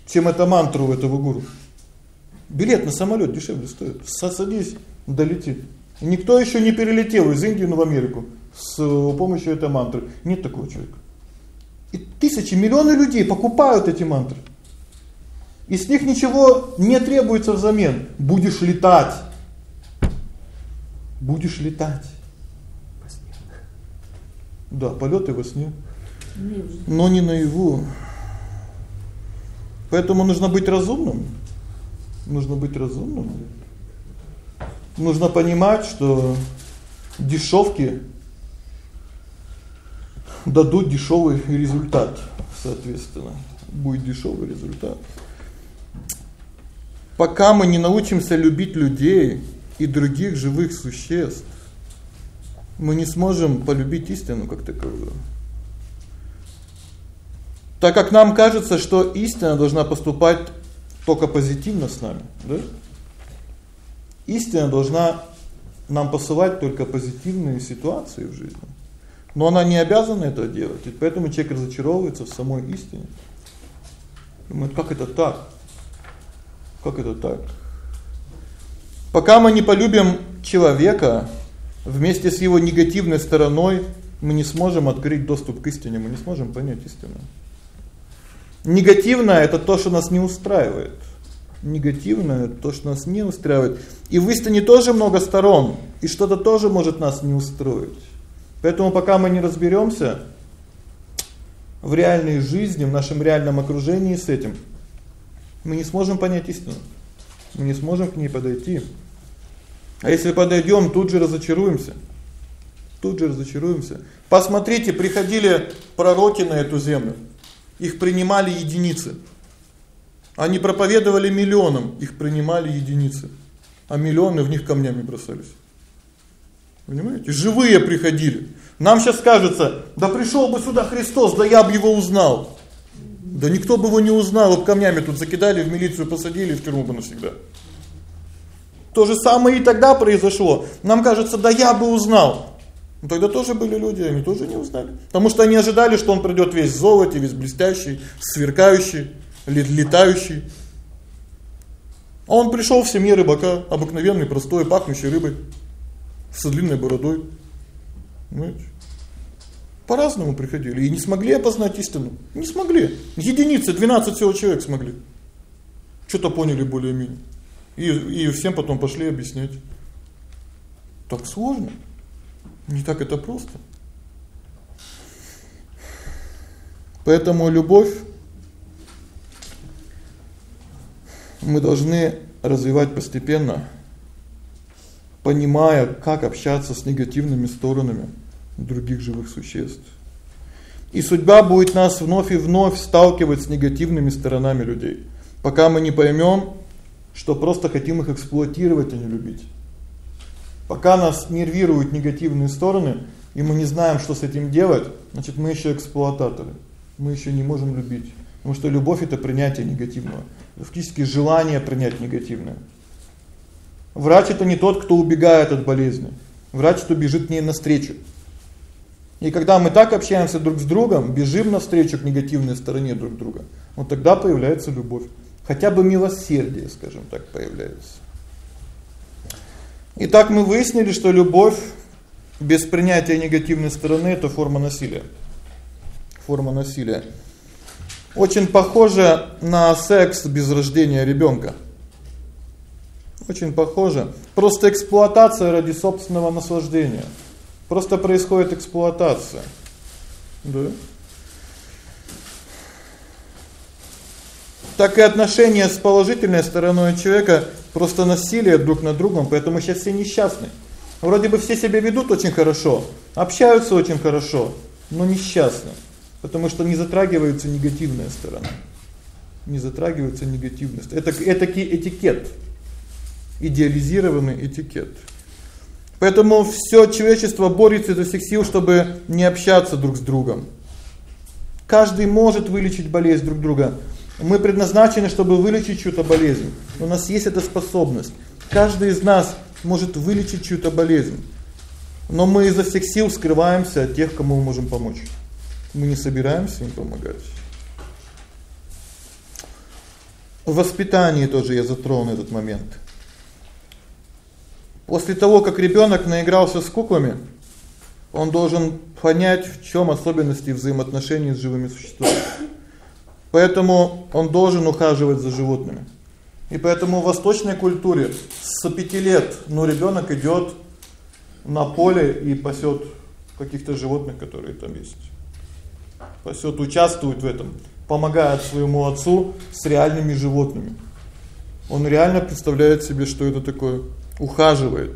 чем эта мантра у этого гуру. Билет на самолёт дешевле стоит. Садись, долети. Никто ещё не перелетел из Индии в Америку с помощью этой мантры. Нет такого человека. И тысячи, миллионы людей покупают эти мантры. И с них ничего не требуется взамен. Будешь летать. Будешь летать. Да, полёты во сне. Но не наяву. Поэтому нужно быть разумным. Нужно быть разумным. Нужно понимать, что дешевки дадут дешёвый результат, соответственно. Будет дешёвый результат. Пока мы не научимся любить людей и других живых существ, мы не сможем полюбить истину как таковую. Так как нам кажется, что истина должна поступать только позитивно с нами, да? Истина должна нам посылать только позитивные ситуации в жизни. Но она не обязана это делать, и поэтому человек разочаровывается в самой истине. Думает: "Как это так? Как это так?" Пока мы не полюбим человека вместе с его негативной стороной, мы не сможем открыть доступ к истине, мы не сможем понять истину. Негативное это то, что нас не устраивает. Негативное то, что нас не устраивает. И в истине тоже много сторон, и что-то тоже может нас не устроить. Поэтому пока мы не разберёмся в реальной жизни, в нашем реальном окружении с этим, мы не сможем понять истину. Мы не сможем к ней подойти. А если подойдём, тут же разочаруемся. Тут же разочаруемся. Посмотрите, приходили пророки на эту землю. Их принимали единицы. Они проповедовали миллионам, их принимали единицы. А миллионы в них камнями бросались. Понимаете? Живые приходили. Нам сейчас кажется: "Да пришёл бы сюда Христос, да я бы его узнал". Да никто бы его не узнал, вот камнями тут закидали, в милицию посадили, в тюрьму бы навсегда. То же самое и тогда произошло. Нам кажется: "Да я бы узнал". Но тогда тоже были люди, они тоже не узнали. Потому что они ожидали, что он придёт весь в золоте, весь блестящий, сверкающий, летающий. А он пришёл в семье рыбака, обыкновенный, простой, пахнущий рыбой с длинной бородой. Понимаете? По-разному приходили и не смогли опознать истину. Не смогли. Единицы, 12 всего человек смогли. Что-то поняли более-менее. И и всем потом пошли объяснять. Так сложно. Не так это просто. Поэтому любовь мы должны развивать постепенно, понимая, как общаться с негативными сторонами других живых существ. И судьба будет нас вновь и вновь сталкивать с негативными сторонами людей, пока мы не поймём, что просто хотим их эксплуатировать, а не любить. Пока нас нервируют негативные стороны, и мы не знаем, что с этим делать, значит, мы ещё эксплуататоры. Мы ещё не можем любить. Потому что любовь это принятие негативного, фактически желание принять негативное. Врач это не тот, кто убегает от болезни. Врач, кто бежит к ней навстречу. И когда мы так общаемся друг с другом, бежим навстречу к негативной стороне друг друга, вот тогда появляется любовь. Хотя бы милосердие, скажем так, появляется. Итак, мы выяснили, что любовь без принятия негативной стороны это форма насилия. Форма насилия. Очень похоже на секс без рождения ребёнка. Очень похоже. Просто эксплуатация ради собственного наслаждения. Просто происходит эксплуатация. Да? Так и отношения с положительной стороной человека просто насилие друг над другом, поэтому сейчас все несчастны. Вроде бы все себя ведут очень хорошо, общаются очень хорошо, но несчастны, потому что не затрагивается негативная сторона. Не затрагивается негативность. Это этакий этикет. Идеализированный этикет. Поэтому всё человечество борется изо всех сил, чтобы не общаться друг с другом. Каждый может вылечить болезнь друг друга. Мы предназначены, чтобы вылечить чью-то болезнь. У нас есть эта способность. Каждый из нас может вылечить чью-то болезнь. Но мы изо всех сил скрываемся от тех, кому мы можем помочь. Мы не собираемся им помогать. В воспитании тоже я затрону этот момент. После того, как ребёнок наигрался с куклами, он должен понять, в чём особенности взаимоотношений с живыми существами. Поэтому он должен ухаживать за животными. И поэтому в восточной культуре с 5 лет, ну, ребёнок идёт на поле и пасёт каких-то животных, которые там есть. Пасёт, участвует в этом, помогает своему отцу с реальными животными. Он реально представляет себе, что это такое ухаживает.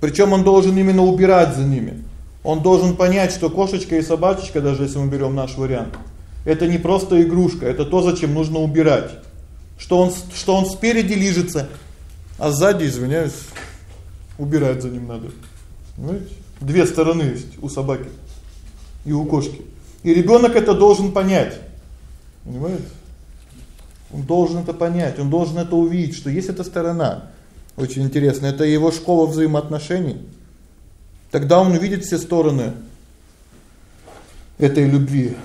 Причём он должен именно убирать за ними. Он должен понять, что кошечка и собачечка, даже если мы берём наш вариант, это не просто игрушка, это то, зачем нужно убирать. Что он что он спереди лежится, а сзади, извиняюсь, убирать за ним надо. Понимаете? Две стороны есть у собаки и у кошки. И ребёнок это должен понять. Понимаете? Он должен это понять, он должен это увидеть, что есть эта сторона. Очень интересно, это его школа взаимоотношений. Тогда он увидит все стороны этой любви,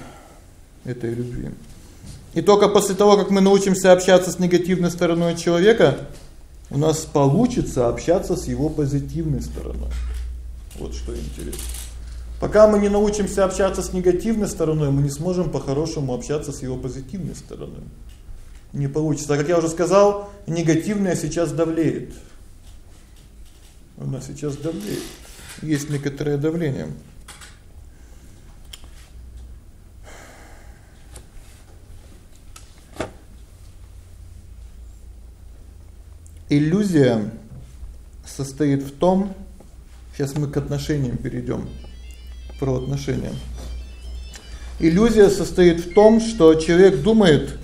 этой любви. И только после того, как мы научимся общаться с негативной стороной человека, у нас получится общаться с его позитивной стороной. Вот что интересно. Пока мы не научимся общаться с негативной стороной, мы не сможем по-хорошему общаться с его позитивной стороной не получится. А как я уже сказал, негативное сейчас давлеет. Оно сейчас давлеет. Есть некоторое давление. Иллюзия состоит в том, сейчас мы к отношениям перейдём. Про отношения. Иллюзия состоит в том, что человек думает,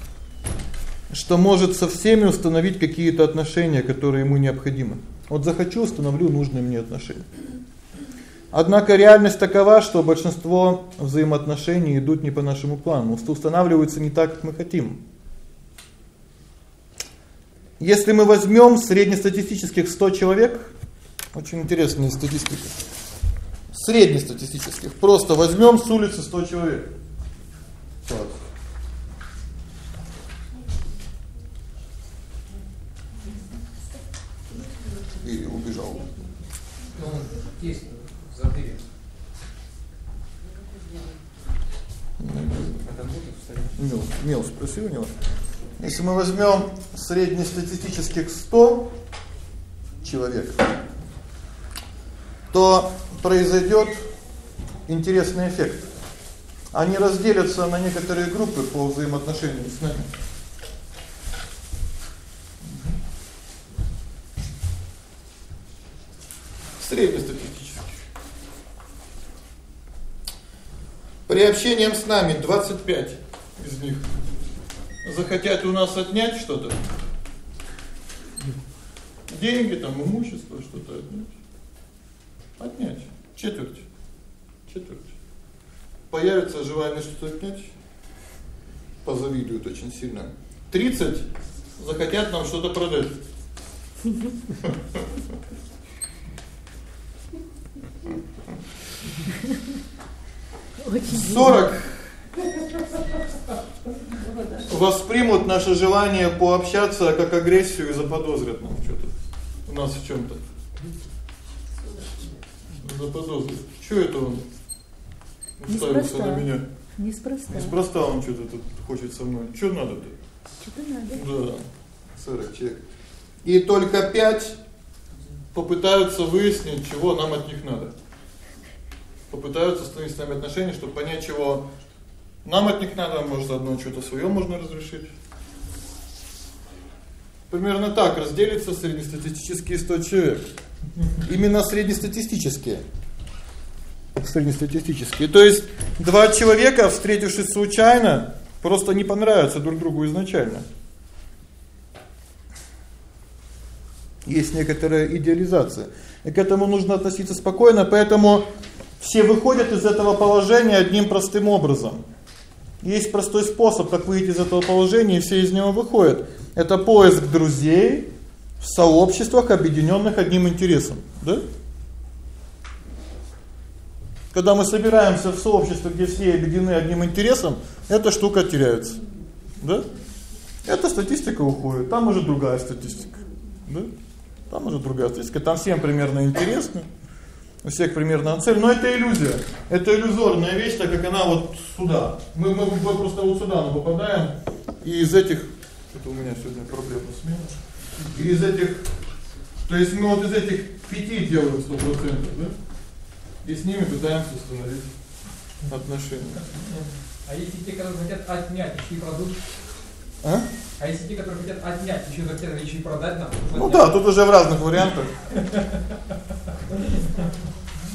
что может со всеми установить какие-то отношения, которые ему необходимы. Вот захочу, установлю нужные мне отношения. Однако реальность такова, что большинство взаимоотношений идут не по нашему плану, устанавливаются не так, как мы хотим. Если мы возьмём среднестатистических 100 человек, очень интересная статистика. Среднестатистических, просто возьмём с улицы 100 человек. Так. и убежал. Ну, есть за дверью. Мил, Мил спроси у него. Если мы возьмем среднестатистических 100 человек, то произойдет интересный эффект. Они разделятся на некоторые группы по взаимоотношению с нами. Среднестатистически. При общении с нами 25 из них захотят у нас отнять что-то. Деньги там, имущество, что-то отнять. Отнять четверть. Четверть. Появится желание что-то отнять. Позавидуют очень сильно. 30 захотят нам что-то продать. 40 воспримут наше желание пообщаться как агрессию и заподозрят нам что-то. У нас в чём-то. Заподозрят. Что это он? Уставился на меня. Неспроста. Неспроста он что-то тут хочет со мной. Что надо-то? Что-то надо. Да. 40 человек. И только 5 попытаются выяснить, чего нам от них надо. Попытаются установить с нами отношения, чтобы понять, чего нам от них надо, может, одно что-то своё можно разрешить. Примерно так разделится среднестатистические 100 человек. Именно среднестатистические. Среднестатистические. То есть два человека, встретившись случайно, просто не понравятся друг другу изначально. Есть некоторая идеализация. И к этому нужно относиться спокойно, поэтому все выходят из этого положения одним простым образом. Есть простой способ, как выйти из этого положения, и все из него выходят. Это поиск друзей в сообществах, объединённых одним интересом, да? Когда мы собираемся в сообществе, где все объединены одним интересом, эта штука теряется. Да? Эта статистика уходит, там уже другая статистика. Да? Там уже другая статистика. Там всем примерно интересно. У всех примерно цель, но это иллюзия. Это иллюзорная вещь, так как она вот сюда. Мы мы, просто вот сюда мы попадаем, и из этих это у меня сегодня проблема смена. И из этих то есть мы вот из этих пяти делаем 100%, да? И с ними пытаемся установить отношения. А если те, которые хотят отнять, еще и продукт? А? А если те, которые хотят отнять, еще захотят еще и продать нам? Ну да, тут уже в разных вариантах.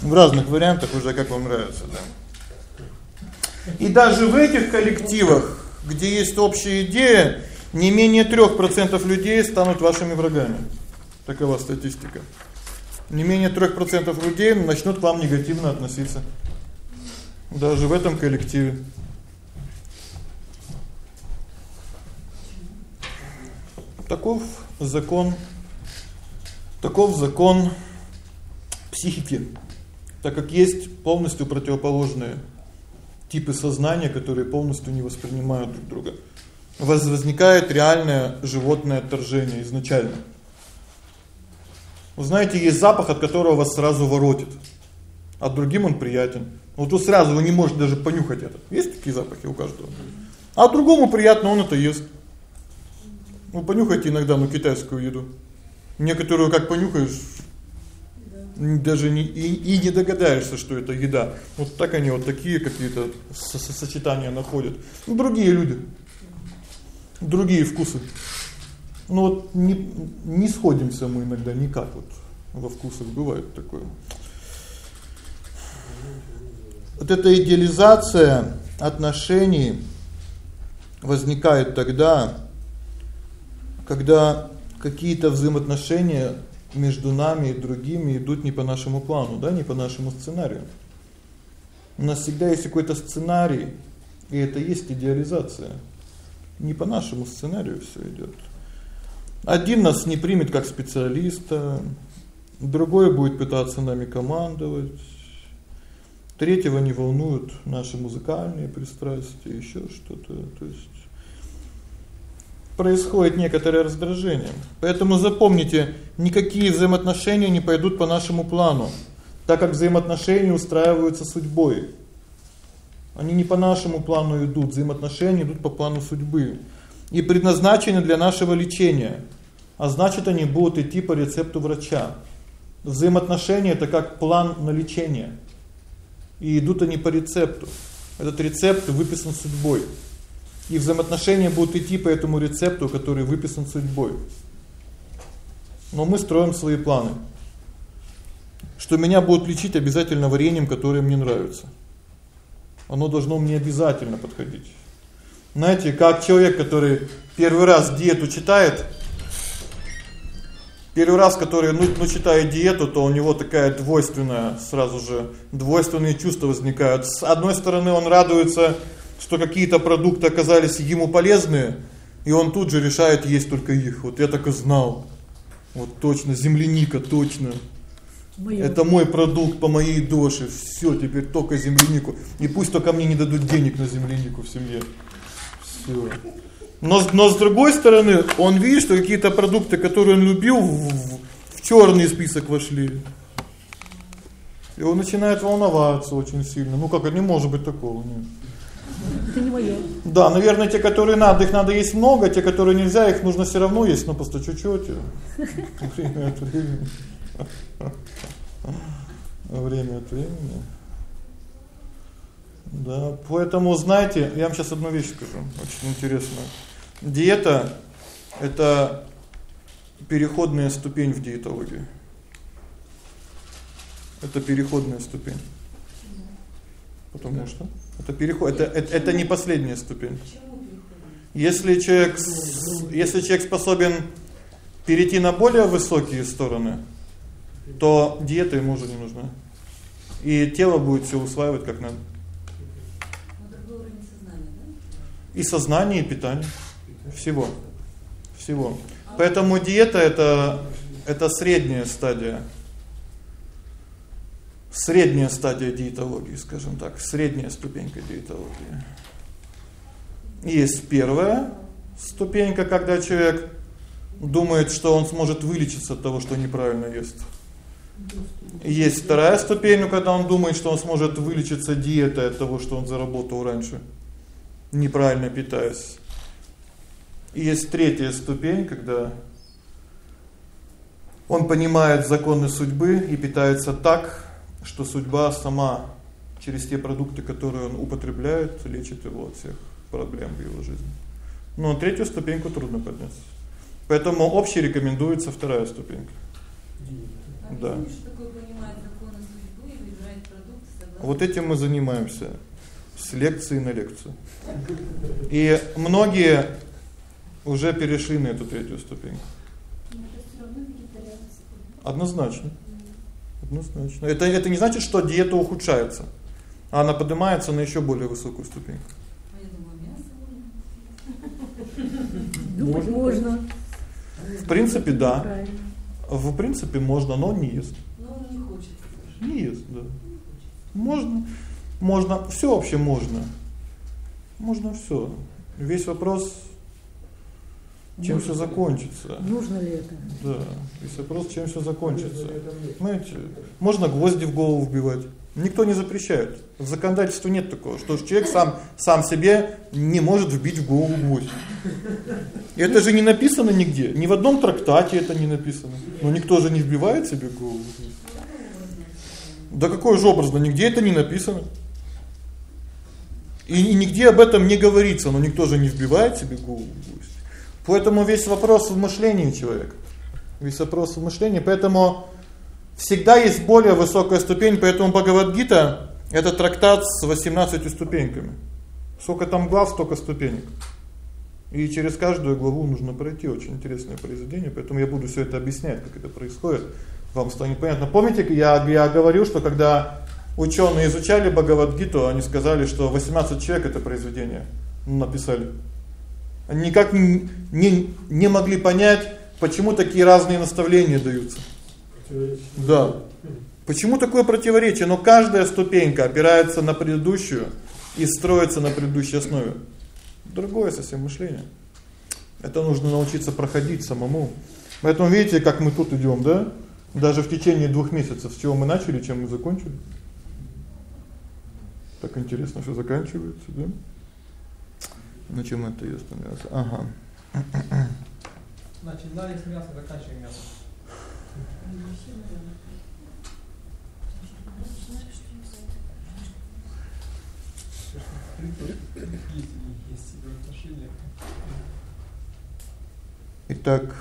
В разных вариантах уже как вам нравится, да. И даже в этих коллективах, где есть общая идея, не менее 3% людей станут вашими врагами. Такова статистика. Не менее 3% людей начнут к вам негативно относиться. Даже в этом коллективе. Таков закон таков закон психики. Так как есть полностью противоположные типы сознания, которые полностью не воспринимают друг друга. Воз возникает реальное животное отторжение изначально. Вы знаете, есть запах, от которого вас сразу воротит. А другим он приятен. Вот тут сразу вы не можете даже понюхать это. Есть такие запахи у каждого. А другому приятно, он это ест. Ну понюхайте иногда ну китайскую еду. Некоторую как понюхаешь, даже не и, и не догадаешься, что это еда. Вот так они вот такие какие-то сочетания находят. Ну другие люди. Другие вкусы. Ну вот не не сходимся мы иногда никак вот во вкусах бывает такое. Вот эта идеализация отношений возникает тогда, когда какие-то взаимоотношения между нами и другими идут не по нашему плану, да, не по нашему сценарию. У нас всегда есть какой-то сценарий, и это есть идеализация. Не по нашему сценарию всё идёт. Один нас не примет как специалиста, другой будет пытаться нами командовать. Третьего не волнуют наши музыкальные пристрастия, ещё что-то. То есть происходит некоторое раздражение. Поэтому запомните, никакие взаимоотношения не пойдут по нашему плану, так как взаимоотношения устраиваются судьбой. Они не по нашему плану идут, взаимоотношения идут по плану судьбы и предназначены для нашего лечения. А значит, они будут идти по рецепту врача. Взаимоотношения это как план на лечение. И идут они по рецепту. Этот рецепт выписан судьбой. И взаимоотношения будут идти по этому рецепту, который выписан судьбой. Но мы строим свои планы. Что меня будут лечить обязательно вареньем, которое мне нравится. Оно должно мне обязательно подходить. Знаете, как человек, который первый раз диету читает, первый раз, который ну, ну читает диету, то у него такая двойственная, сразу же двойственные чувства возникают. С одной стороны, он радуется, что какие-то продукты оказались ему полезные, и он тут же решает есть только их. Вот я так и знал. Вот точно земляника, точно. Моё. Это мой продукт по моей душе. Всё, теперь только землянику. И пусть только мне не дадут денег на землянику в семье. Всё. Но но с другой стороны, он видит, что какие-то продукты, которые он любил, в, в чёрный список вошли. И он начинает волноваться очень сильно. Ну как, это не может быть такого, нет. Это не моё. Да, наверное, те, которые надо, их надо есть много, те, которые нельзя, их нужно всё равно есть, но просто чуть-чуть. Время от времени. Время от времени. Да, поэтому, знаете, я вам сейчас одну вещь скажу, очень интересную. Диета это переходная ступень в диетологии. Это переходная ступень. Потому что это переход это это, это не последняя ступень. Если человек если человек способен перейти на более высокие стороны, то диета ему уже не нужна. И тело будет всё усваивать как надо. И сознание, и питание всего. Всего. Поэтому диета это это средняя стадия. Средняя стадия диетологии, скажем так, средняя ступенька диетологии. Есть первая ступенька, когда человек думает, что он сможет вылечиться от того, что неправильно ест. Есть вторая ступень, когда он думает, что он сможет вылечиться диетой от того, что он заработал раньше, неправильно питаясь. И есть третья ступень, когда он понимает законы судьбы и питается так, что судьба сама через те продукты, которые он употребляет, лечит его от всех проблем в его жизни. Но третью ступеньку трудно подняться. Поэтому общей рекомендуется вторая ступенька. А да. Вот этим мы занимаемся с лекции на лекцию. И многие уже перешли на эту третью ступень. Однозначно. Однозначно. Это это не значит, что диета ухудшается. А она поднимается на ещё более высокую ступень. Думать можно. В принципе, да. В принципе можно, но не ест. Но не хочет. Не ест, да. Можно. Можно, всё вообще можно. Можно всё. Весь вопрос чем всё закончится? Нужно ли это? Да. Весь вопрос, чем всё закончится. Знаете, можно гвозди в голову вбивать. Никто не запрещает. В законодательстве нет такого, что человек сам сам себе не может вбить в голову гвоздь. Это же не написано нигде, ни в одном трактате это не написано. Но никто же не вбивает себе в голову. Да какой же образно, нигде это не написано. И, и нигде об этом не говорится, но никто же не вбивает себе в голову. Поэтому весь вопрос в мышлении человека. Весь вопрос в мышлении, поэтому всегда есть более высокая ступень, поэтому Бхагавад-гита это трактат с 18 ступеньками. Сколько там глав, столько ступенек. И через каждую главу нужно пройти очень интересное произведение, поэтому я буду всё это объяснять, как это происходит. Вам станет понятно. Помните, я я говорил, что когда ученые изучали Бхагавад-гиту, они сказали, что 18 человек это произведение написали. Никак не не, не могли понять, почему такие разные наставления даются. Да. Почему такое противоречие? Но каждая ступенька опирается на предыдущую и строится на предыдущей основе. Другое совсем мышление. Это нужно научиться проходить самому. Поэтому видите, как мы тут идём, да? Даже в течение двух месяцев, с чего мы начали, чем мы закончили. Так интересно, что заканчивается, да? На чем это ест мясо? Ага. Начинали с мяса, заканчиваем мясом. Итак,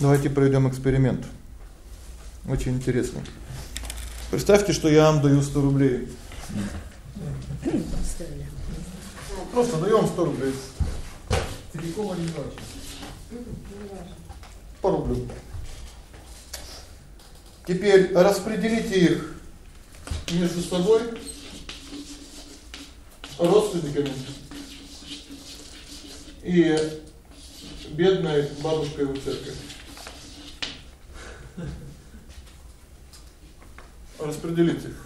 Давайте проведем эксперимент. Очень интересно. Представьте, что я вам даю 100 рублей. Просто даём 100 рублей. Целиком или не? По рублю. Теперь распределите их между собой родственниками и бедной бабушкой в церкви. Распределить их.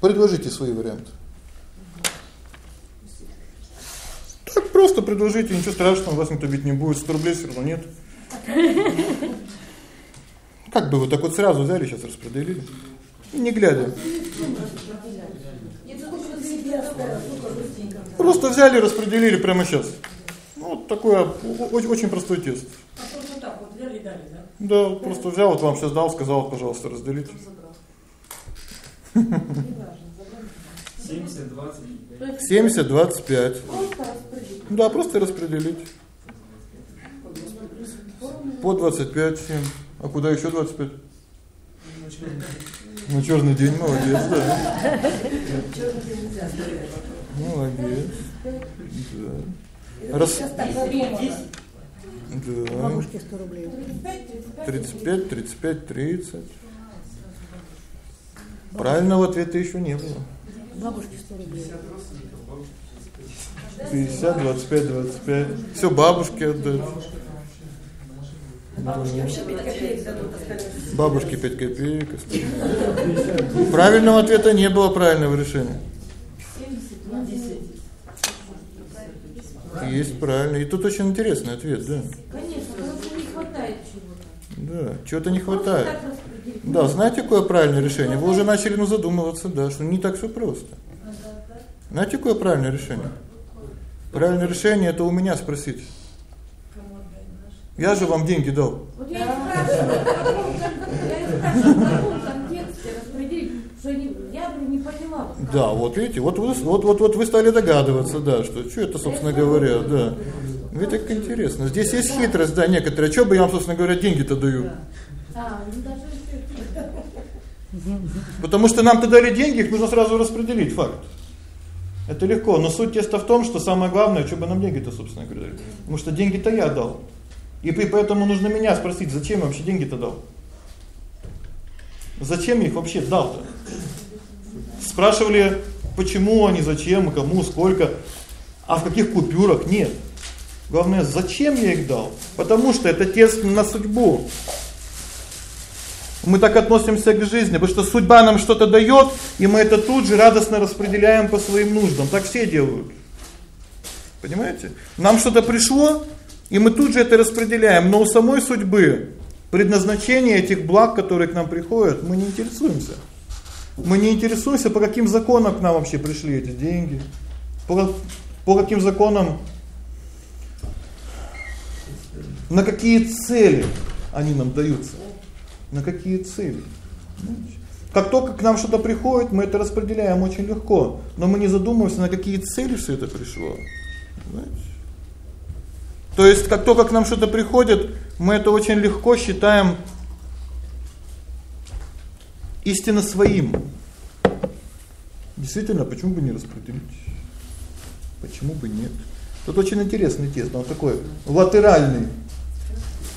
Предложите свои варианты. Так просто предложите, ничего страшного, вас никто бить не будет, 100 рублей всё равно нет. Как бы вы так вот сразу взяли сейчас распределили? Не глядя. Просто взяли и распределили прямо сейчас. Ну, такой очень простой тест. А просто так вот взяли и дали, да? Да, просто взял, вот вам сейчас дал, сказал, пожалуйста, разделите. 70, 20. 70 25. Да, просто распределить. По 25 7. А куда ещё 25? На чёрный день, молодец, да. Молодец. Да. Раз Да. Бабушке 100 рублей. 35, 35, 30. Правильного ответа ещё не было. Бабушке 100 рублей. 50, 25, 25. Всё бабушке отдать. Бабушке 5 копеек. остальное. Правильного ответа не было правильного решения. Есть правильный. И тут очень интересный ответ, да. Конечно, просто не хватает чего-то. Да, чего-то не хватает. Да, знаете, какое правильное решение? Вы уже начали ну задумываться, да, что не так всё просто. Знаете, какое правильное решение? Правильное решение это у меня спросить. Я же вам деньги дал. Вот я и спрашиваю, в каком кон- я и спрашиваю, в каком контексте распределить, что не, я бы не поняла. Да, вот видите, вот вы вот вот вот вы стали догадываться, да, что что это, собственно говоря, да. Ведь так интересно. Здесь есть хитрость, да, некоторая. Что бы я вам, собственно говоря, деньги-то даю? А, ну даже Потому что нам-то дали деньги, их нужно сразу распределить, факт. Это легко, но суть теста в том, что самое главное, что бы нам деньги-то, собственно говоря, дали. Потому что деньги-то я дал. И поэтому нужно меня спросить, зачем я вообще деньги-то дал? Зачем я их вообще дал-то? Спрашивали, почему они, зачем, кому, сколько, а в каких купюрах? Нет. Главное, зачем я их дал? Потому что это тест на судьбу. Мы так относимся к жизни, потому что судьба нам что-то даёт, и мы это тут же радостно распределяем по своим нуждам. Так все делают. Понимаете? Нам что-то пришло, и мы тут же это распределяем, но у самой судьбы предназначение этих благ, которые к нам приходят, мы не интересуемся. Мы не интересуемся, по каким законам к нам вообще пришли эти деньги. По по каким законам на какие цели они нам даются? На какие цели? Как только к нам что-то приходит, мы это распределяем очень легко, но мы не задумываемся, на какие цели все это пришло. Понимаете? То есть, как только к нам что-то приходит, мы это очень легко считаем истинно своим. Действительно, почему бы не распределить? Почему бы нет? Тут очень интересный тест, он такой латеральный.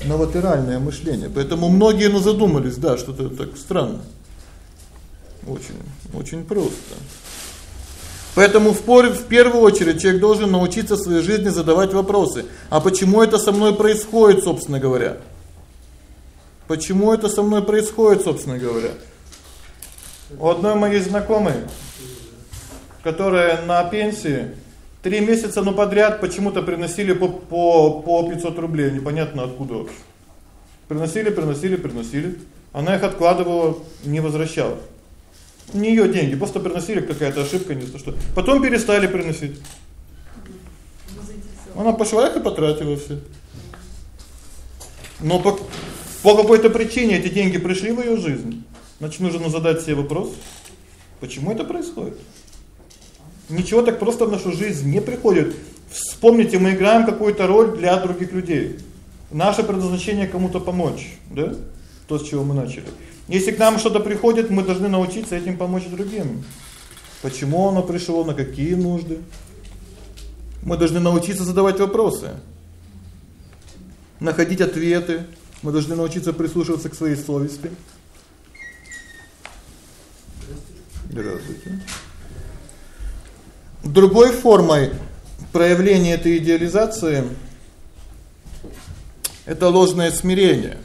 Новотеральное мышление. Поэтому многие ну задумались, да, что-то так странно. Очень, очень просто. Поэтому в пор в первую очередь человек должен научиться в своей жизни задавать вопросы. А почему это со мной происходит, собственно говоря? Почему это со мной происходит, собственно говоря? У одной моей знакомой, которая на пенсии, три месяца ну подряд почему-то приносили по по по 500 рублей, непонятно откуда. Приносили, приносили, приносили. Она их откладывала, не возвращала. Не её деньги, просто приносили какая-то ошибка, не знаю что. Потом перестали приносить. Она пошла их и потратила все. Но по по какой-то причине эти деньги пришли в её жизнь. Значит, нужно задать себе вопрос: почему это происходит? Ничего так просто в нашу жизнь не приходит. Вспомните, мы играем какую-то роль для других людей. Наше предназначение кому-то помочь, да? То, с чего мы начали. Если к нам что-то приходит, мы должны научиться этим помочь другим. Почему оно пришло, на какие нужды? Мы должны научиться задавать вопросы. Находить ответы. Мы должны научиться прислушиваться к своей совести. Здравствуйте. Другой формой проявления этой идеализации это ложное смирение.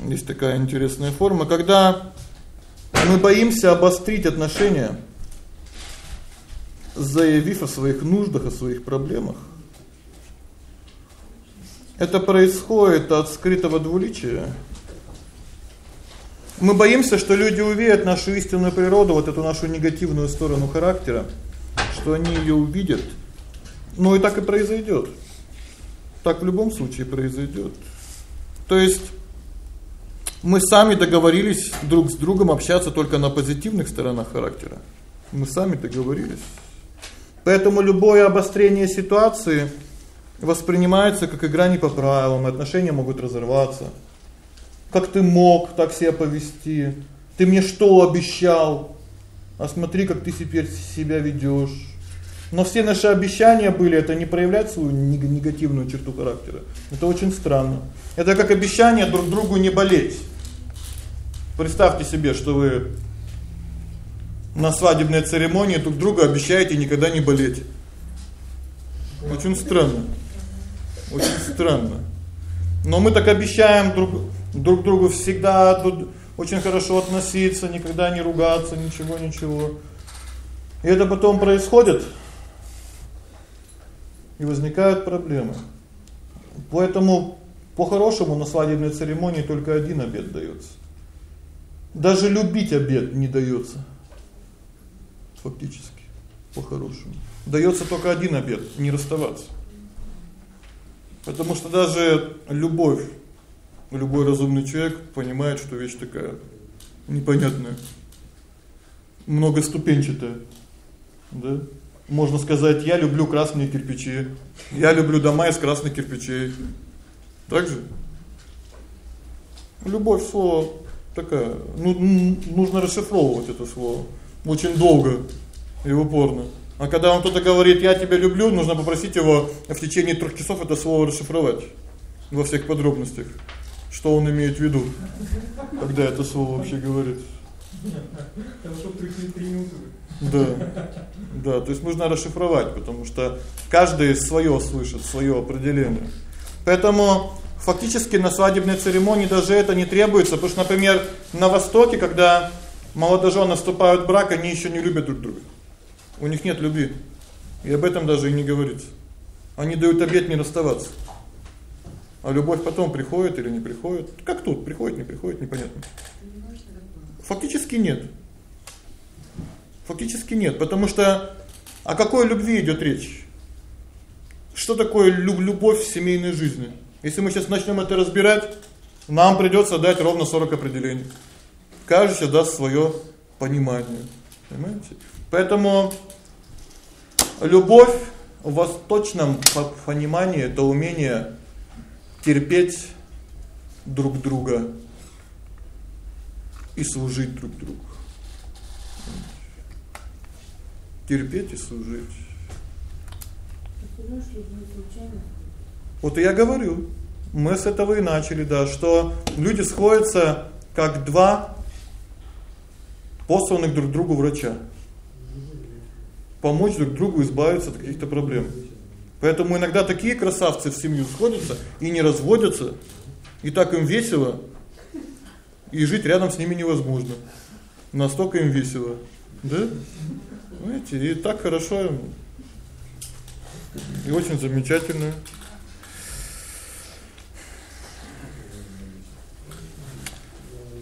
Есть такая интересная форма, когда мы боимся обострить отношения, заявив о своих нуждах, о своих проблемах. Это происходит от скрытого двуличия. Мы боимся, что люди увидят нашу истинную природу, вот эту нашу негативную сторону характера, что они её увидят. Ну и так и произойдёт. Так в любом случае произойдёт. То есть мы сами договорились друг с другом общаться только на позитивных сторонах характера. Мы сами договорились. Поэтому любое обострение ситуации воспринимается как игра не по правилам, отношения могут разорваться. Как ты мог так себя повести? Ты мне что обещал? А смотри, как ты теперь себя ведёшь. Но все наши обещания были это не проявлять свою негативную черту характера. Это очень странно. Это как обещание друг другу не болеть. Представьте себе, что вы на свадебной церемонии друг другу обещаете никогда не болеть. Очень странно. Очень странно. Но мы так обещаем друг друг другу всегда тут очень хорошо относиться, никогда не ругаться, ничего, ничего. И это потом происходит. И возникают проблемы. Поэтому по-хорошему на свадебной церемонии только один обед даётся. Даже любить обед не даётся. Фактически, по-хорошему. Даётся только один обед не расставаться. Потому что даже любовь, любой разумный человек понимает, что вещь такая непонятная, многоступенчатая. Да? Можно сказать: "Я люблю красные кирпичи. Я люблю дома из красных кирпичей". Так же? Любовь слово такая, ну нужно расшифровывать это слово очень долго и упорно. А когда он кто-то говорит: "Я тебя люблю", нужно попросить его в течение 3 часов это слово расшифровать во всех подробностях. Что он имеет в виду, когда это слово вообще говорит? Хорошо 3 минуты. Да. Да, то есть нужно расшифровать, потому что каждый своё слышит, своё определение. Поэтому фактически на свадебной церемонии даже это не требуется, потому что, например, на востоке, когда молодожены вступают в брак, они ещё не любят друг друга. У них нет любви. И об этом даже и не говорится. Они дают обет не расставаться. А любовь потом приходит или не приходит? Как тут приходит, не приходит, непонятно. Фактически нет. Фактически нет, потому что о какой любви идёт речь? Что такое любовь в семейной жизни? Если мы сейчас начнём это разбирать, нам придётся дать ровно 40 определений. Каждый даст своё понимание. Понимаете? Поэтому любовь в восточном понимании это умение терпеть друг друга и служить друг другу. Терпеть и служить. Вот я говорю, мы с этого и начали, да, что люди сходятся как два посланных друг другу врача. Помочь друг другу избавиться от каких-то проблем. Поэтому иногда такие красавцы в семью сходятся и не разводятся, и так им весело, и жить рядом с ними невозможно. Настолько им весело, да? Знаете, и так хорошо. И очень замечательно.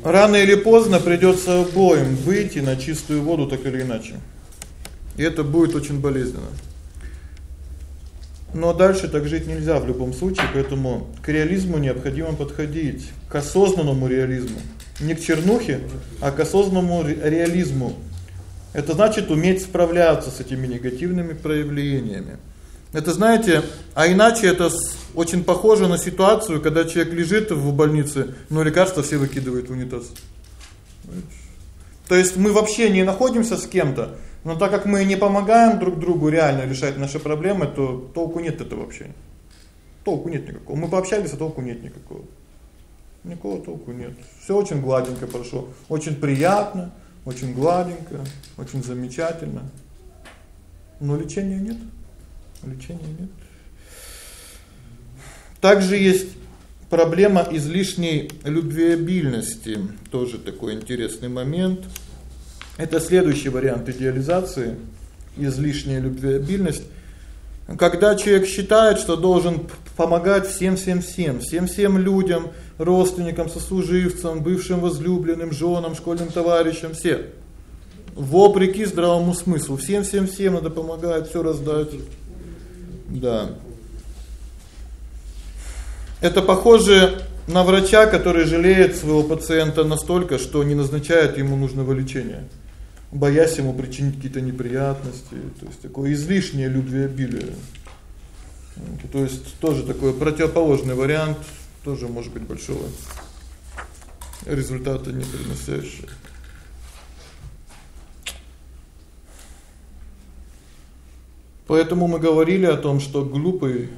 Рано или поздно придётся обоим выйти на чистую воду так или иначе. И это будет очень болезненно. Но дальше так жить нельзя в любом случае, поэтому к реализму необходимо подходить, к осознанному реализму. Не к чернухе, а к осознанному реализму. Это значит уметь справляться с этими негативными проявлениями. Это, знаете, а иначе это очень похоже на ситуацию, когда человек лежит в больнице, но лекарства все выкидывает в унитаз. То есть мы вообще не находимся с кем-то, но так как мы не помогаем друг другу реально решать наши проблемы, то толку нет этого вообще. Толку нет никакого. Мы пообщались, а толку нет никакого. Никакого толку нет. Всё очень гладенько прошло, очень приятно, очень гладенько, очень замечательно. Но лечения нет. Лечения нет. Также есть проблема излишней любвеобильности, тоже такой интересный момент. Это следующий вариант идеализации излишняя любвеобильность. Когда человек считает, что должен помогать всем всем всем, всем всем людям, родственникам, сослуживцам, бывшим возлюбленным, женам, школьным товарищам, все. Вопреки здравому смыслу. Всем всем всем надо помогать, всё раздать. Да. Это похоже на врача, который жалеет своего пациента настолько, что не назначает ему нужного лечения боясь ему причинить какие-то неприятности, то есть такое излишнее любвеобилие. То есть тоже такой противоположный вариант, тоже может быть большого результата не приносящий. Поэтому мы говорили о том, что глупый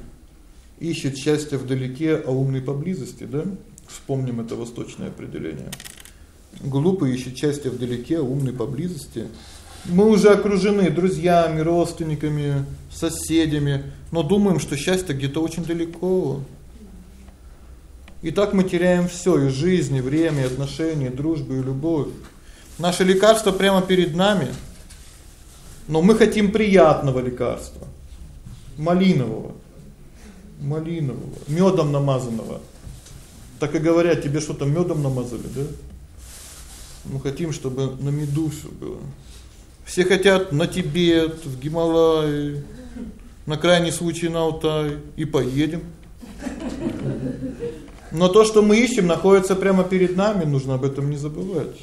ищет счастье вдалеке, а умный поблизости, да? Вспомним это восточное определение. Глупый ищет счастье вдалеке, а умный поблизости. Мы уже окружены друзьями, родственниками, соседями, но думаем, что счастье где-то очень далеко. И так мы теряем всё: и жизнь, и время, и отношения, и дружбу, и любовь. Наше лекарство прямо перед нами. Но мы хотим приятного лекарства. Малинового. Малинового, мёдом намазанного. Так и говорят: "Тебе что-то мёдом намазали, да?" Мы хотим, чтобы на меду всё было. Все хотят на Тибет, в Гималаи, на крайний случай на Алтай и поедем. Но то, что мы ищем, находится прямо перед нами, нужно об этом не забывать.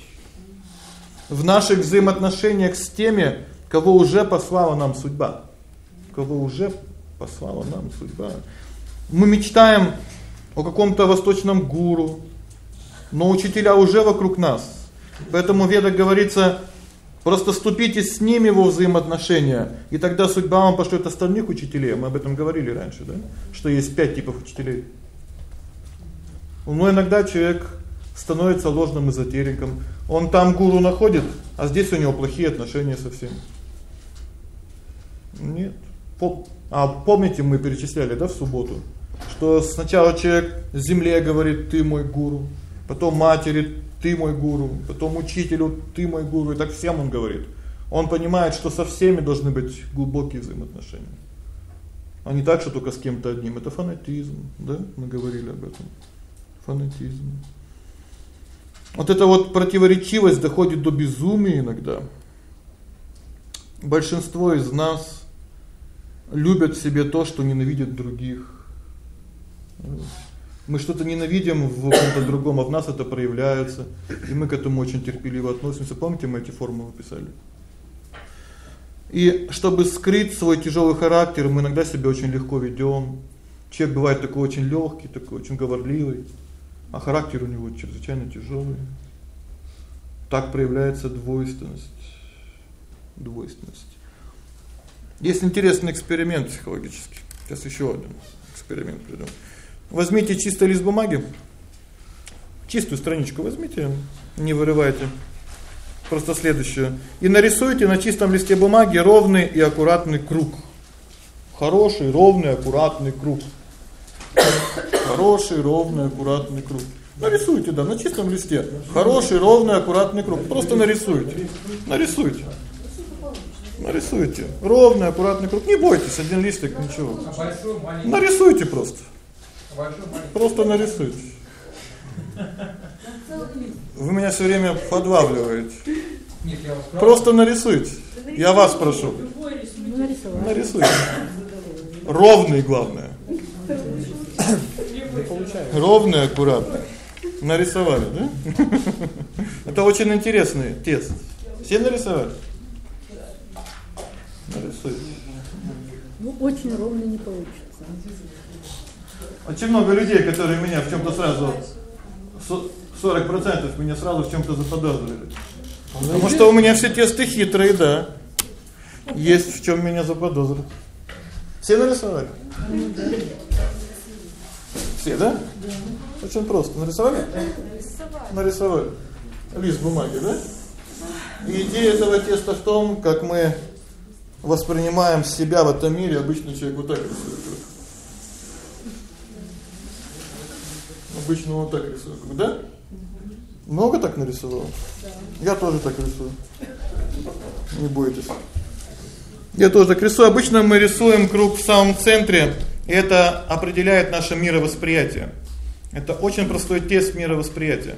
В наших взаимоотношениях с теми, кого уже послала нам судьба. Кого уже послала нам судьба. Мы мечтаем о каком-то восточном гуру, но учителя уже вокруг нас. Поэтому в ведах говорится: просто вступите с ними во взаимоотношения, и тогда судьба вам пошлёт остальных учителей. Мы об этом говорили раньше, да? Что есть пять типов учителей. Но иногда человек становится ложным эзотериком. Он там гуру находит, а здесь у него плохие отношения со всеми. Нет. А помните, мы перечисляли, да, в субботу, что сначала человек земле говорит: "Ты мой гуру", потом матери: ты мой гуру, потом учителю, ты мой гуру, и так всем он говорит. Он понимает, что со всеми должны быть глубокие взаимоотношения. А не так, что только с кем-то одним. Это фанатизм, да? Мы говорили об этом. Фанатизм. Вот эта вот противоречивость доходит до безумия иногда. Большинство из нас любят в себе то, что ненавидят других. Мы что-то ненавидим в ком-то другом, а в нас это проявляется, и мы к этому очень терпеливо относимся. Помните, мы эти формулы писали? И чтобы скрыть свой тяжёлый характер, мы иногда себя очень легко ведём. Человек бывает такой очень лёгкий, такой очень говорливый, а характер у него чрезвычайно тяжёлый. Так проявляется двойственность. Двойственность. Есть интересный эксперимент психологический. Сейчас ещё один эксперимент придём. Возьмите чистый лист бумаги. Чистую страничку возьмите, не вырывайте. Просто следующую. И нарисуйте на чистом листе бумаги ровный и аккуратный круг. Хороший, ровный, аккуратный круг. Хороший, ровный, аккуратный круг. Нарисуйте, да, на чистом листе. Хороший, ровный, аккуратный круг. Просто нарисуйте. Нарисуйте. Нарисуйте. Ровный, аккуратный круг. Не бойтесь, один листик ничего. Нарисуйте просто. Просто нарисуйте. Вы меня все время подлавливаете. Нет, я вас Просто нарисуйте. Я вас прошу. Нарисуйте. Ровный главное. Ровный, аккуратно. Нарисовали, да? Это очень интересный тест. Все нарисовали? Нарисуйте. Ну, очень ровно не получится. Очень много людей, которые меня в чём-то сразу со- 40% меня сразу в чём-то заподозрили. Потому что у меня все тесты хитрые, да. Есть в чём меня заподозрить. Все нарисовали? Все, да? Очень просто. Нарисовали? Нарисовали. Лист бумаги, да? И идея этого теста в том, как мы воспринимаем себя в этом мире. Обычно человек вот так рисует. Обычно вот так рисует, да? Много так нарисовал? Я тоже так рисую. Не бойтесь. Я тоже так рисую. Обычно мы рисуем круг в самом центре, и это определяет наше мировосприятие. Это очень простой тест мировосприятия.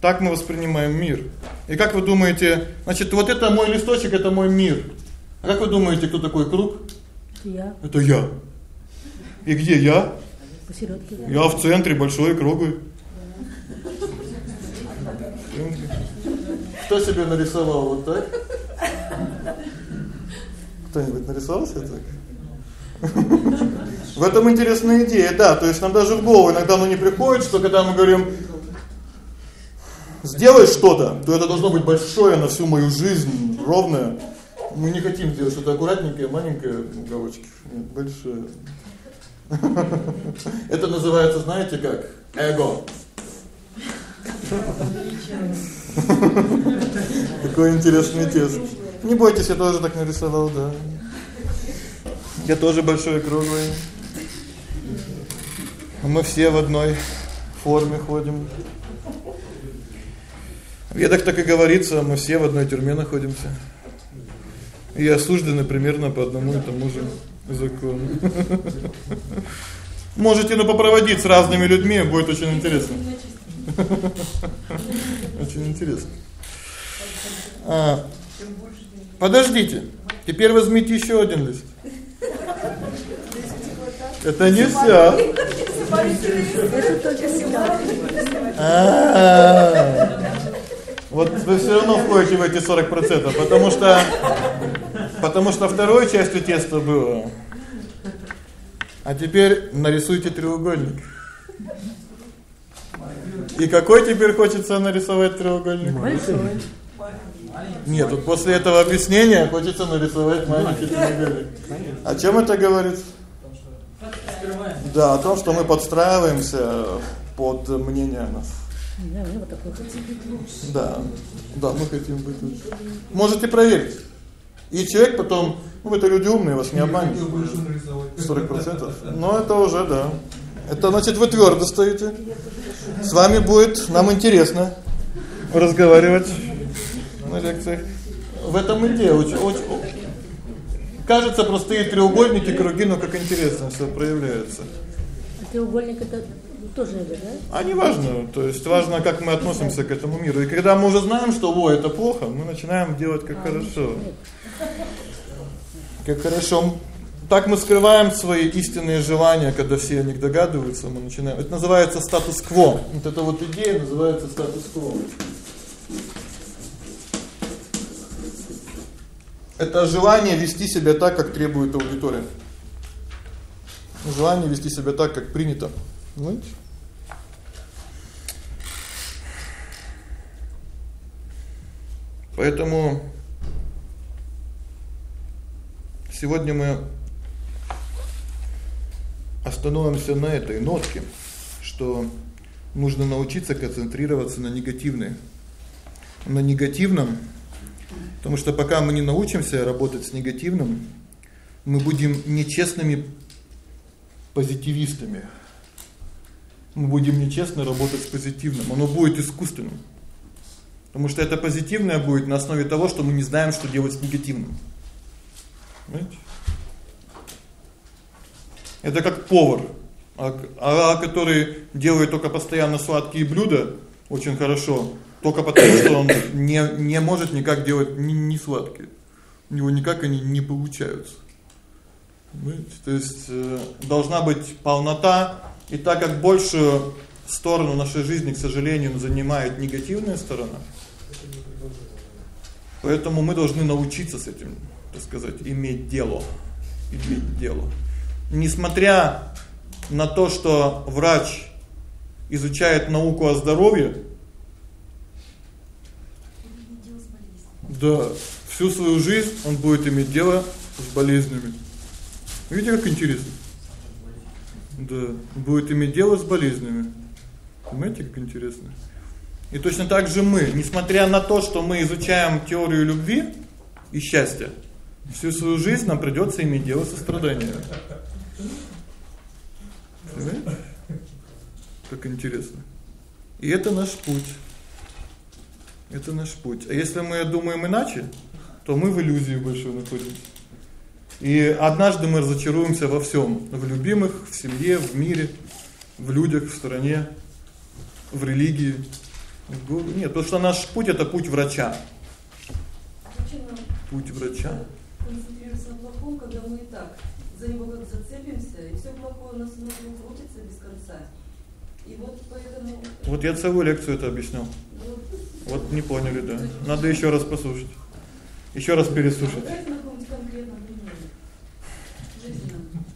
Так мы воспринимаем мир. И как вы думаете, значит, вот это мой листочек, это мой мир. А как вы думаете, кто такой круг? Я Это я. И где я? Посередке. да. Я в центре большой круглый. Кто себе нарисовал вот так? Кто-нибудь нарисовал себе так? В этом интересная идея, да, то есть нам даже в голову иногда оно не приходит, что когда мы говорим сделай что-то, то это должно быть большое на всю мою жизнь, ровное. Мы не хотим делать что-то аккуратненькое, маленькое, уголочки. Нет, большое. Это называется, знаете как? Эго. Какой интересный тест. Не бойтесь, я тоже так нарисовал, да. Я тоже большой и круглый. Мы все в одной форме ходим. В ведах так и говорится, мы все в одной тюрьме находимся. И осуждены примерно по одному и тому же закону. Можете ну попроводить с разными людьми, будет очень интересно. Очень интересно. А, подождите. Теперь возьмите еще один лист. Это не вся. А. Вот вы все равно входите в эти 40%, потому что потому что второй частью теста было. А теперь нарисуйте треугольник. И какой теперь хочется нарисовать треугольник? Большой. Нет, вот после этого объяснения хочется нарисовать маленький треугольник. О чем это говорит? Да, о том, что мы подстраиваемся под мнение нас. Да, мне вот такой хотел. Да. Да, мы хотим быть лучше. Можете проверить. И человек потом, ну вы-то люди умные, вас не обманет. 40%. Но это уже, да. Это значит, вы твердо стоите. С вами будет нам интересно разговаривать на лекциях. В этом идея очень очень кажется простые треугольники, круги, но как интересно всё проявляется. А треугольник это тоже эго, да? А не важно, то есть важно, как мы относимся к этому миру. И когда мы уже знаем, что во это плохо, мы начинаем делать как хорошо. Как хорошо. Так мы скрываем свои истинные желания, когда все о них догадываются, мы начинаем. Это называется статус-кво. Вот эта вот идея называется статус-кво. Это желание вести себя так, как требует аудитория. Желание вести себя так, как принято. Знаете? Поэтому сегодня мы остановимся на этой нотке, что нужно научиться концентрироваться на негативной. На негативном, потому что пока мы не научимся работать с негативным, мы будем нечестными позитивистами. Мы будем нечестно работать с позитивным, оно будет искусственным. Потому что это позитивное будет на основе того, что мы не знаем, что делать с негативным. Понимаете? Это как повар, а, а который делает только постоянно сладкие блюда очень хорошо, Только потому, что он не не может никак делать не, не сладкие. У него никак они не получаются. Понимаете? То есть э, должна быть полнота, и так как большую сторону нашей жизни, к сожалению, занимает негативная сторона. Поэтому мы должны научиться с этим, так сказать, иметь дело, иметь дело. Несмотря на то, что врач изучает науку о здоровье, да, всю свою жизнь он будет иметь дело с болезнями. Видите, как интересно? Да, будет иметь дело с болезнями. Понимаете, как интересно? И точно так же мы, несмотря на то, что мы изучаем теорию любви и счастья, всю свою жизнь нам придётся иметь дело со страданиями. Понимаете? Как интересно. И это наш путь. Это наш путь. А если мы думаем иначе, то мы в иллюзии большой находимся. И однажды мы разочаруемся во всем: в любимых, в семье, в мире, в людях, в стране, в религии. Нет, потому что наш путь это путь врача. Путь врача. Концентрироваться на плохом, когда мы и так за него как зацепимся, и всё плохое у нас внутри крутится без конца. И вот поэтому Вот я целую лекцию это объяснял. Вот не поняли, да. Надо ещё раз послушать. Ещё раз переслушать.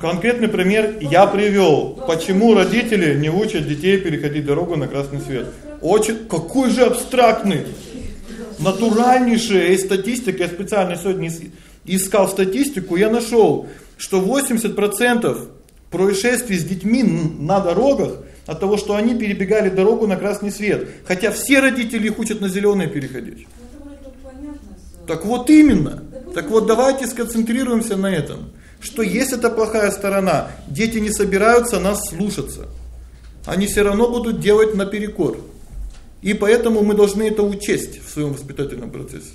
Конкретный пример я привёл. Почему родители не учат детей переходить дорогу на красный свет? Очень какой же абстрактный. Натуральнейшая и статистика, я специально сегодня искал статистику, я нашёл, что 80% происшествий с детьми на дорогах от того, что они перебегали дорогу на красный свет, хотя все родители их учат на зелёный переходить. Так вот именно. Так вот давайте сконцентрируемся на этом. Что есть эта плохая сторона. Дети не собираются нас слушаться. Они всё равно будут делать наперекор. И поэтому мы должны это учесть в своём воспитательном процессе.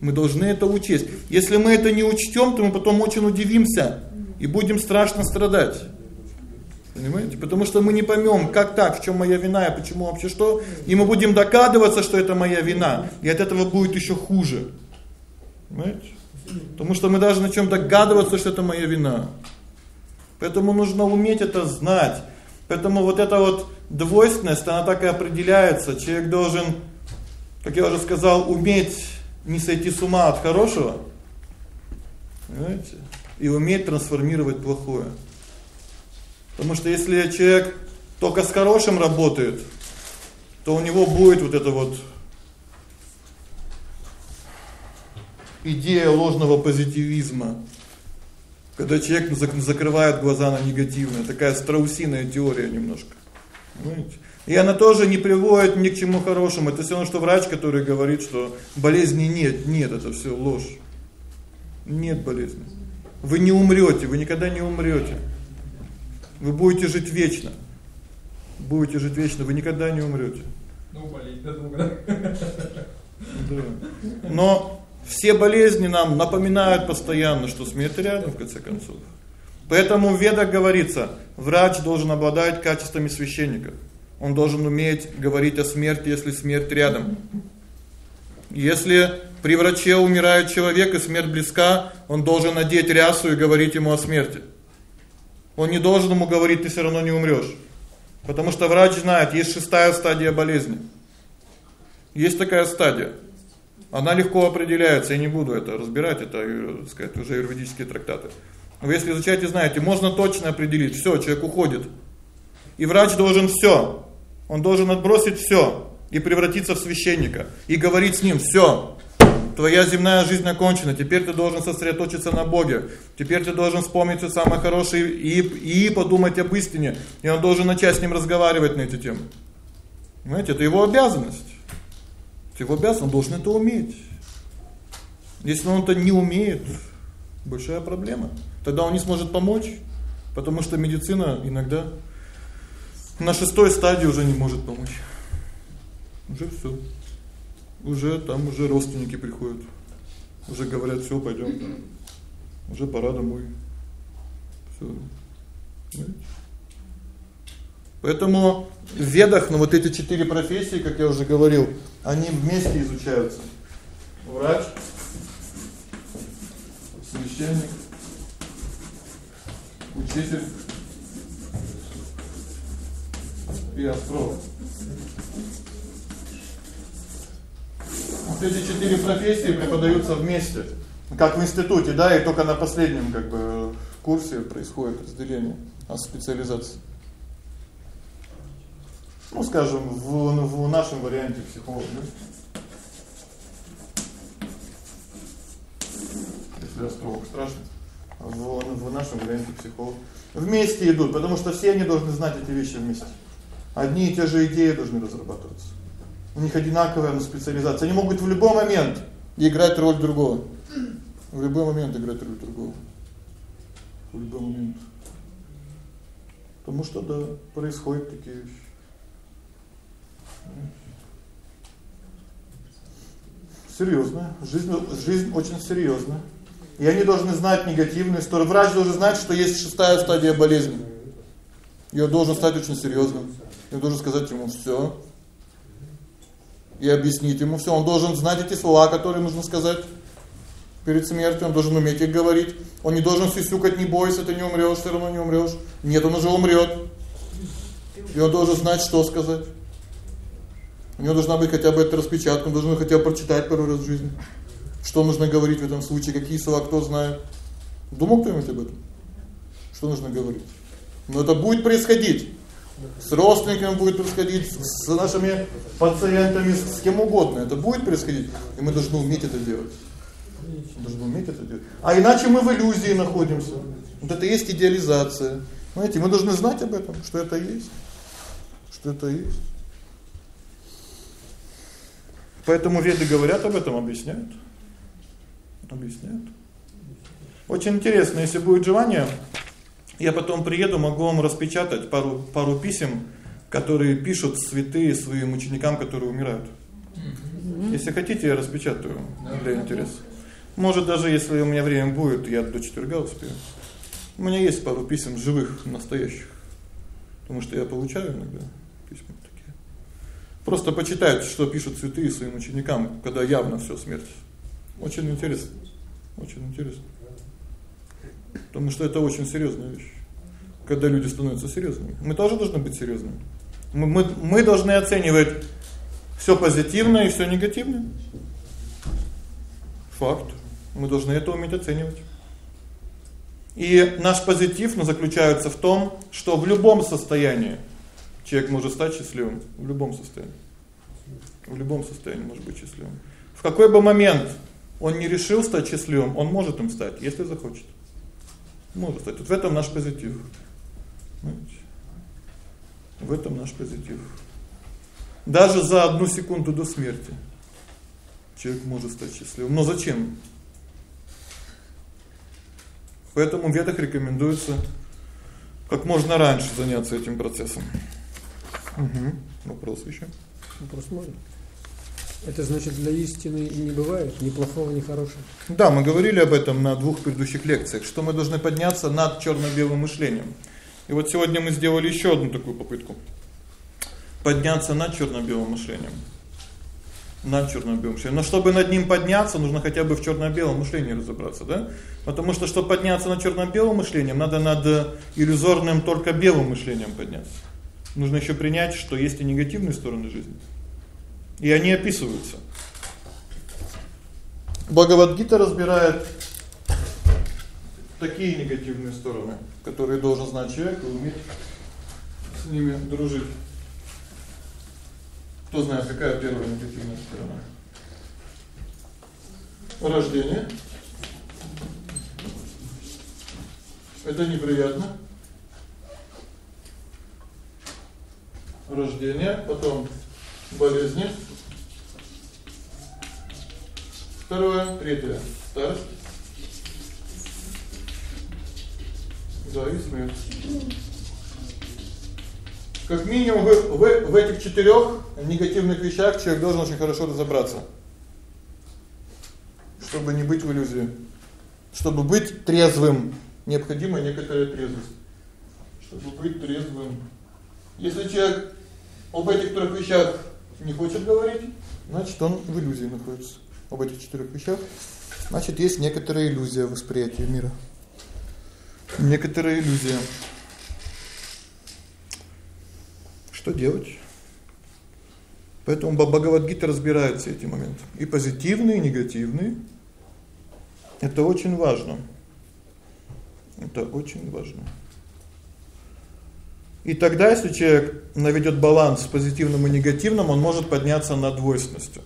Мы должны это учесть. Если мы это не учтём, то мы потом очень удивимся и будем страшно страдать. Понимаете? Потому что мы не поймём, как так, в чём моя вина и почему вообще что, и мы будем догадываться, что это моя вина, и от этого будет ещё хуже. Понимаете? Потому что мы даже начнём догадываться, что это моя вина. Поэтому нужно уметь это знать. Поэтому вот эта вот двойственность, она так и определяется. Человек должен, как я уже сказал, уметь не сойти с ума от хорошего. Понимаете? И уметь трансформировать плохое. Потому что если человек только с хорошим работает, то у него будет вот это вот идея ложного позитивизма. Когда человек закрывает глаза на негативное, такая страусиная теория немножко. Понимаете? И она тоже не приводит ни к чему хорошему. Это всё равно что врач, который говорит, что болезни нет. Нет, это всё ложь. Нет болезни. Вы не умрёте, вы никогда не умрёте. Вы будете жить вечно. Будете жить вечно, вы никогда не умрёте. Ну, болеть до да? Да. Но все болезни нам напоминают постоянно, что смерть рядом в конце концов. Поэтому в Ведах говорится: врач должен обладать качествами священника. Он должен уметь говорить о смерти, если смерть рядом. Если при враче умирает человек и смерть близка, он должен надеть рясу и говорить ему о смерти. Он не должен ему говорить: "Ты всё равно не умрёшь". Потому что врач знает, есть шестая стадия болезни. Есть такая стадия. Она легко определяется, я не буду это разбирать, это, так сказать, уже юридические трактаты. Вы если изучаете, знаете, можно точно определить, всё, человек уходит. И врач должен всё. Он должен отбросить всё и превратиться в священника и говорить с ним: "Всё. Твоя земная жизнь окончена. Теперь ты должен сосредоточиться на Боге. Теперь ты должен вспомнить всё самое хорошее и и подумать об истине". И он должен начать с ним разговаривать на эти темы. Понимаете, это его обязанность. Это его обязанность, он должен это уметь. Если он это не умеет, большая проблема. Тогда он не сможет помочь, потому что медицина иногда на шестой стадии уже не может помочь. Уже всё. Уже там уже родственники приходят. Уже говорят: "Всё, пойдём". Уже пора домой. Всё. Поэтому в Ведах, ну вот эти четыре профессии, как я уже говорил, они вместе изучаются. Врач, священник, учитель и астролог. Вот эти четыре профессии преподаются вместе, как в институте, да, и только на последнем как бы курсе происходит разделение, а специализация. Ну, скажем, в в нашем варианте психолога? Если астролог страшно. В в нашем варианте психолог. Вместе идут, потому что все они должны знать эти вещи вместе. Одни и те же идеи должны разрабатываться. У них одинаковая специализация. Они могут в любой момент играть роль другого. В любой момент играть роль другого. В любой момент. Потому что да, происходят такие вещи. Серьезно, жизнь жизнь очень серьёзная. И они должны знать негативную сторону. Врач должен знать, что есть шестая стадия болезни. И должен стать очень серьёзным. И должен сказать ему всё. И объяснить ему всё. Он должен знать эти слова, которые нужно сказать перед смертью, он должен уметь их говорить. Он не должен сюсюкать: "Не бойся, ты не умрёшь, всё равно не умрёшь". Нет, он уже умрёт. И он должен знать, что сказать. У него должна быть хотя бы эта распечатка, он должен хотя бы прочитать пару раз в жизни. Что нужно говорить в этом случае, какие слова кто знает. Думал кто-нибудь об этом? Что нужно говорить? Но это будет происходить. С родственниками будет происходить, с нашими пациентами, с кем угодно. Это будет происходить, и мы должны уметь это делать. Мы должны уметь это делать. А иначе мы в иллюзии находимся. Вот это и есть идеализация. Знаете, мы должны знать об этом, что это есть. Что это есть. Поэтому веды говорят об этом, объясняют. Объясняют. Очень интересно, если будет желание, я потом приеду, могу вам распечатать пару пару писем, которые пишут святые своим ученикам, которые умирают. Если хотите, я распечатаю для интереса. Может даже если у меня время будет, я до четверга успею. У меня есть пару писем живых, настоящих. Потому что я получаю иногда. Просто почитайте, что пишут святые своим ученикам, когда явно всё смерть. Очень интересно. Очень интересно. Потому что это очень серьёзная вещь. Когда люди становятся серьёзными. Мы тоже должны быть серьёзными. Мы мы мы должны оценивать всё позитивное и всё негативное. Факт. Мы должны это уметь оценивать. И наш позитив ну, заключается в том, что в любом состоянии Человек может стать счастливым в любом состоянии. В любом состоянии может быть счастливым. В какой бы момент он не решил стать счастливым, он может им стать, если захочет. Может стать. Вот в этом наш позитив. В этом наш позитив. Даже за одну секунду до смерти человек может стать счастливым. Но зачем? Поэтому в ведах рекомендуется как можно раньше заняться этим процессом. Угу. Вопрос ещё? Вопрос можно? Это значит для истины не бывает ни плохого, ни хорошего. Да, мы говорили об этом на двух предыдущих лекциях, что мы должны подняться над чёрно-белым мышлением. И вот сегодня мы сделали ещё одну такую попытку. Подняться над чёрно-белым мышлением. Над чёрно-белым мышлением. Но чтобы над ним подняться, нужно хотя бы в чёрно-белом мышлении разобраться, да? Потому что чтобы подняться над чёрно-белым мышлением, надо над иллюзорным только белым мышлением подняться нужно ещё принять, что есть и негативные стороны жизни. И они описываются. Бхагавад-гита разбирает такие негативные стороны, которые должен знать человек и уметь с ними дружить. Кто знает, какая первая негативная сторона? Рождение. Это неприятно. Рождение, потом болезни. Второе, третье старость. Да. Как минимум в в, в этих четырёх негативных вещах человек должен очень хорошо разобраться. Чтобы не быть в иллюзии. Чтобы быть трезвым, необходима некоторая трезвость. Чтобы быть трезвым Если человек об этих трех вещах не хочет говорить, значит, он в иллюзии находится. Об этих четырех вещах, значит, есть некоторая иллюзия восприятия мира. Некоторая иллюзия. Что делать? Поэтому Бхагавад-гита разбирает все эти моменты. И позитивные, и негативные. Это очень важно. Это очень важно. И тогда, если человек наведёт баланс позитивным и негативным, он может подняться над двойственностью.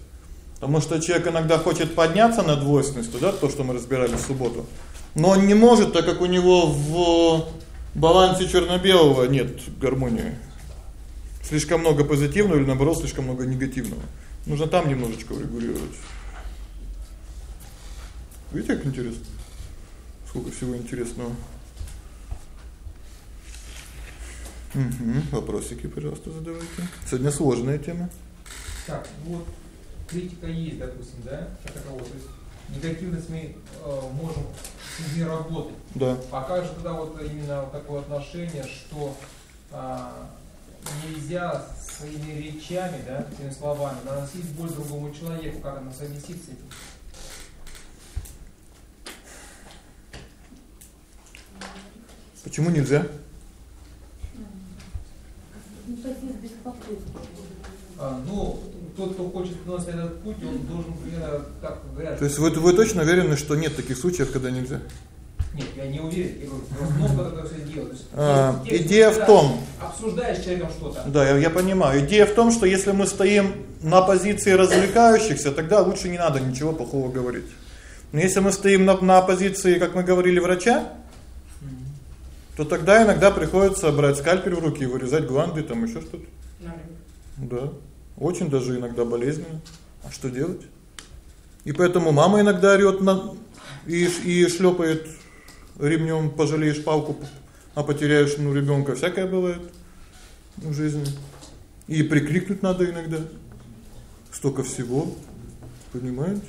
Потому что человек иногда хочет подняться над двойственностью, да, то, что мы разбирали в субботу. Но он не может, так как у него в балансе черно-белого нет гармонии. Слишком много позитивного или наоборот, слишком много негативного. Нужно там немножечко урегулировать. Видите, как интересно? Сколько всего интересного. Угу. Вопросики, пожалуйста, задавайте. Сегодня сложная тема. Так, вот критика есть, допустим, да, как такового. То есть негативность мы э, можем с ней работать. Да. А как же тогда вот именно вот такое отношение, что э, нельзя своими речами, да, этими словами наносить боль другому человеку, как она совместит с этим? Почему нельзя? А, ну, тот, кто хочет носить этот путь, он должен примерно так говорят. То есть вы вы точно уверены, что нет таких случаев, когда нельзя? Нет, я не уверен. Я говорю, много это все есть, А, есть- идея в том- обсуждаешь с человеком что-то. Да, я, я понимаю. Идея в том, что если мы стоим на позиции развлекающихся, тогда лучше не надо ничего плохого говорить. Но если мы стоим на на позиции, как мы говорили, врача, то тогда иногда приходится брать скальпель в руки и вырезать гланды, там ещё что-то. Да. Очень даже иногда болезненно. А что делать? И поэтому мама иногда орёт на и и шлёпает ремнём, пожалеешь палку, а потеряешь ну ребёнка, всякое бывает в жизни. И прикрикнуть надо иногда. Столько всего. Понимаете?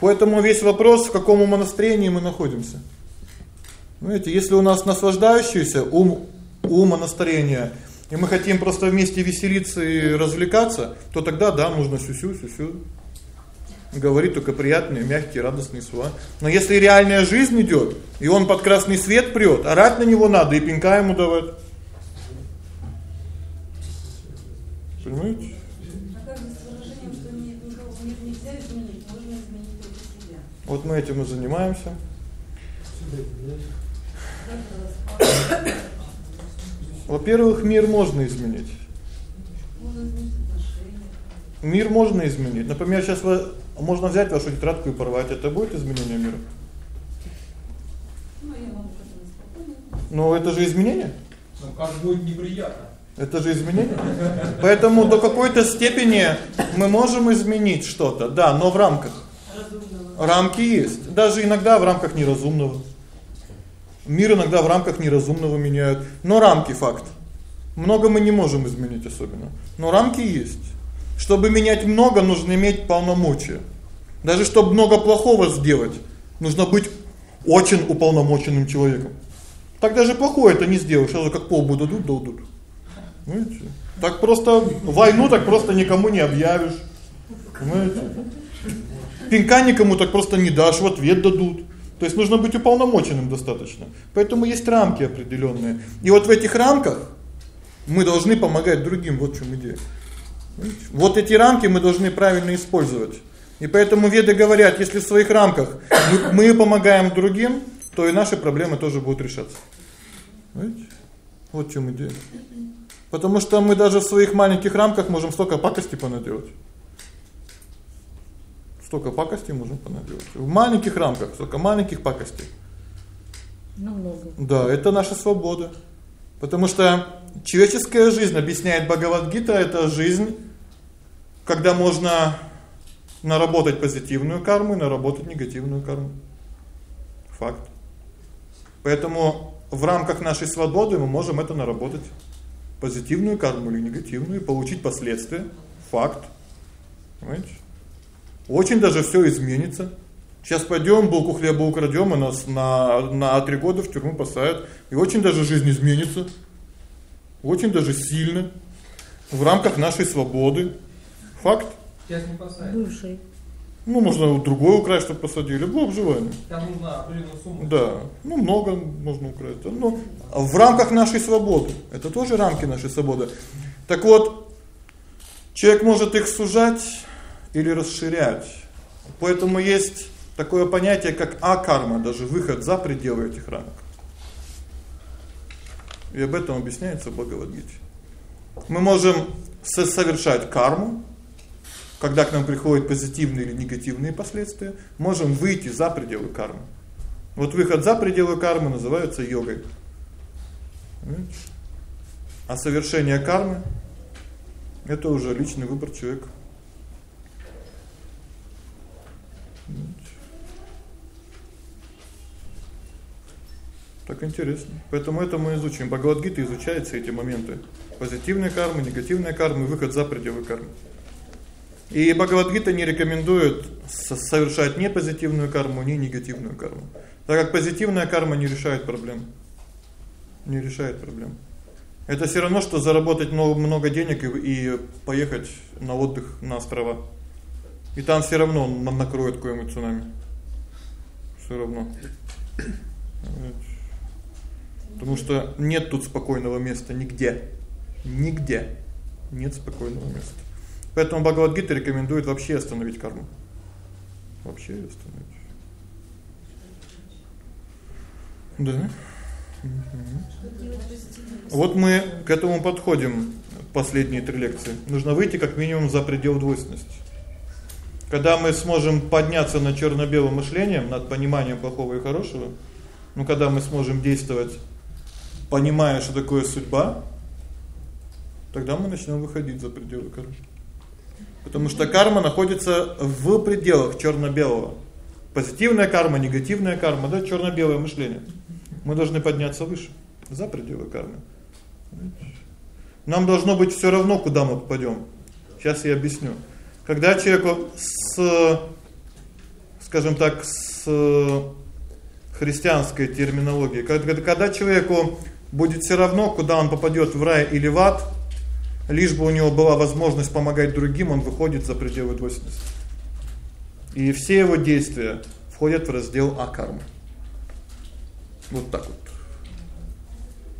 Поэтому весь вопрос, в каком умонастроении мы находимся. Знаете, если у нас наслаждающийся ум умонастроение, и мы хотим просто вместе веселиться и развлекаться, то тогда да, нужно сюсю, сюсю. Говорить только приятные, мягкие, радостные слова. Но если реальная жизнь идёт, и он под красный свет прёт, орать на него надо и пинка ему давать. Понимаете? А как же с выражением, что нет, никого мир нельзя изменить, можно изменить только себя? Вот мы этим и занимаемся. Во-первых, мир можно изменить. Можно изменить отношения. Мир можно изменить. Например, сейчас вы можно взять вашу тетрадку и порвать. Это будет изменение мира? Ну, я могу как-то спокойно. Но это же изменение. Ну, как будет неприятно. Это же изменение. Поэтому до какой-то степени мы можем изменить что-то. Да, но в рамках. Разумного. Рамки есть. Даже иногда в рамках неразумного. Мир иногда в рамках неразумного меняют, но рамки факт. Много мы не можем изменить особенно, но рамки есть. Чтобы менять много, нужно иметь полномочия. Даже чтобы много плохого сделать, нужно быть очень уполномоченным человеком. Так даже плохое это не сделаешь, сразу как полбу дадут, дадут. Понимаете? Так просто войну так просто никому не объявишь. Понимаете? Пинка никому так просто не дашь, в ответ дадут. То есть нужно быть уполномоченным достаточно. Поэтому есть рамки определённые. И вот в этих рамках мы должны помогать другим, вот в чём идея. Вот эти рамки мы должны правильно использовать. И поэтому веды говорят, если в своих рамках мы, мы помогаем другим, то и наши проблемы тоже будут решаться. Понимаете? Вот в чём идея. Потому что мы даже в своих маленьких рамках можем столько пакости понаделать. Столько пакостей можем понаделать. В маленьких рамках столько маленьких пакостей. Намного. Да, это наша свобода. Потому что человеческая жизнь, объясняет Бхагавад-гита, это жизнь, когда можно наработать позитивную карму и наработать негативную карму. Факт. Поэтому в рамках нашей свободы мы можем это наработать позитивную карму или негативную и получить последствия. Факт. Понимаете? Очень даже всё изменится. Сейчас пойдём, булку хлеба украдём, и нас на на 3 года в тюрьму посадят, и очень даже жизнь изменится. Очень даже сильно в рамках нашей свободы. Факт. Сейчас не посадят. Бывший. Ну, можно другой украсть, чтобы посадили. Было обживание. Там нужна определенная сумма. Да. Ну, много можно украсть. Но в рамках нашей свободы. Это тоже рамки нашей свободы. Так вот, человек может их сужать или расширять. Поэтому есть такое понятие, как акарма, даже выход за пределы этих рамок. И об этом объясняется Бхагавад-гите. Мы можем совершать карму, когда к нам приходят позитивные или негативные последствия, можем выйти за пределы кармы. Вот выход за пределы кармы называется йогой. А совершение кармы это уже личный выбор человека. Так интересно. Поэтому это мы изучим. Бхагавад-гита изучает все эти моменты. Позитивная карма, негативная карма, выход за пределы кармы. И Бхагавад-гита не рекомендует совершать ни позитивную карму, ни негативную карму. Так как позитивная карма не решает проблем. Не решает проблем. Это всё равно что заработать много денег и поехать на отдых на острова. И там всё равно накроет какой-нибудь цунами. Всё равно. Потому что нет тут спокойного места нигде. Нигде нет спокойного места. Поэтому Бхагавад-гита рекомендует вообще остановить карму. Вообще остановить. Да. Вот мы к этому подходим последние три лекции. Нужно выйти как минимум за предел двойственности. Когда мы сможем подняться над черно-белым мышлением, над пониманием плохого и хорошего, ну когда мы сможем действовать понимая, что такое судьба, тогда мы начнем выходить за пределы кармы. Потому что карма находится в пределах черно-белого. Позитивная карма, негативная карма, да, черно-белое мышление. Мы должны подняться выше, за пределы кармы. Нам должно быть всё равно, куда мы попадём. Сейчас я объясню. Когда человеку с скажем так, с христианской терминологией, когда когда человеку будет всё равно, куда он попадёт в рай или в ад, лишь бы у него была возможность помогать другим, он выходит за пределы двойственности. И все его действия входят в раздел акармы. Вот так вот.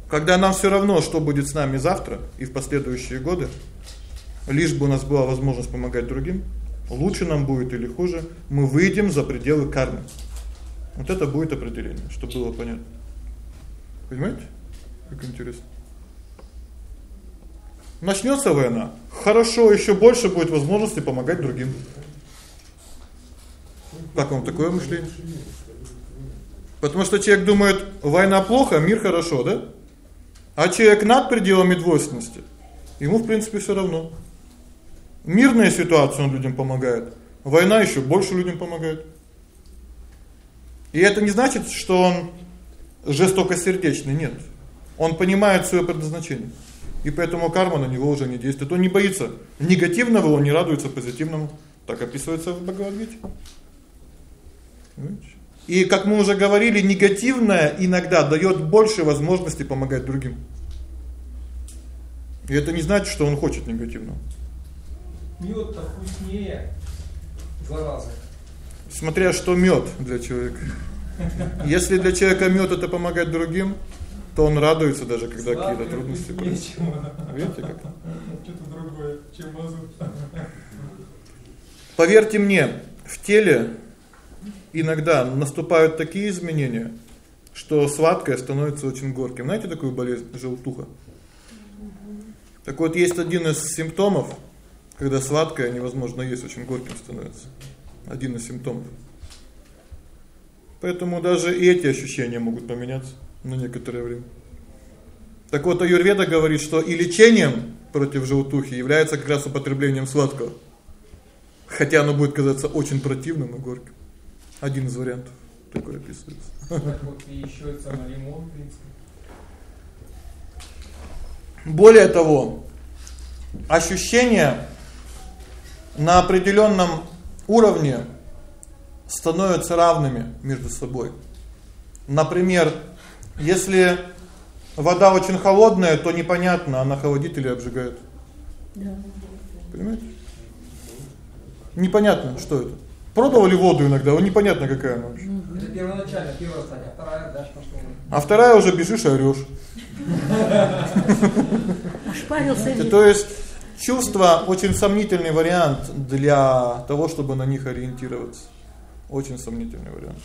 Когда нам всё равно, что будет с нами завтра и в последующие годы, лишь бы у нас была возможность помогать другим, лучше нам будет или хуже, мы выйдем за пределы кармы. Вот это будет определение, чтобы было понятно. Понимаете? Как интересно. Начнётся война. Хорошо, ещё больше будет возможности помогать другим. Как вам такое мышление? Потому что человек думает, война плохо, мир хорошо, да? А человек над пределами двойственности. Ему, в принципе, всё равно. Мирная ситуация он людям помогает. Война ещё больше людям помогает. И это не значит, что он жестокосердечный, нет. Он понимает своё предназначение. И поэтому карма на него уже не действует. Он не боится негативного, он не радуется позитивному. Так описывается в Бхагавад-гите. И как мы уже говорили, негативное иногда даёт больше возможности помогать другим. И это не значит, что он хочет негативного. Мёд-то вкуснее зараза. Смотря что мёд для человека. Если для человека мёд это помогать другим, то он радуется даже когда какие-то трудности происходят. Видите как? Что-то другое, чем мазут. Поверьте мне, в теле иногда наступают такие изменения, что сладкое становится очень горьким. Знаете такую болезнь желтуха? Так вот есть один из симптомов, когда сладкое невозможно есть, очень горьким становится. Один из симптомов. Поэтому даже и эти ощущения могут поменяться на некоторое время. Так вот аюрведа говорит, что и лечением против желтухи является как раз употреблением сладкого. Хотя оно будет казаться очень противным и горьким. Один из вариантов такой описывается. Так вот и ещё это самый лимон, в принципе. Более того, ощущения на определённом уровне становятся равными между собой. Например, если вода очень холодная, то непонятно, она холодит или обжигает. Да. Понимаете? Непонятно, что это. Пробовали воду иногда, вот непонятно какая она вообще. Это первоначально, первая стадия, а вторая дальше пошла. А вторая уже бежишь и орёшь. Ошпарился то есть чувство очень сомнительный вариант для того, чтобы на них ориентироваться. Очень сомнительный вариант.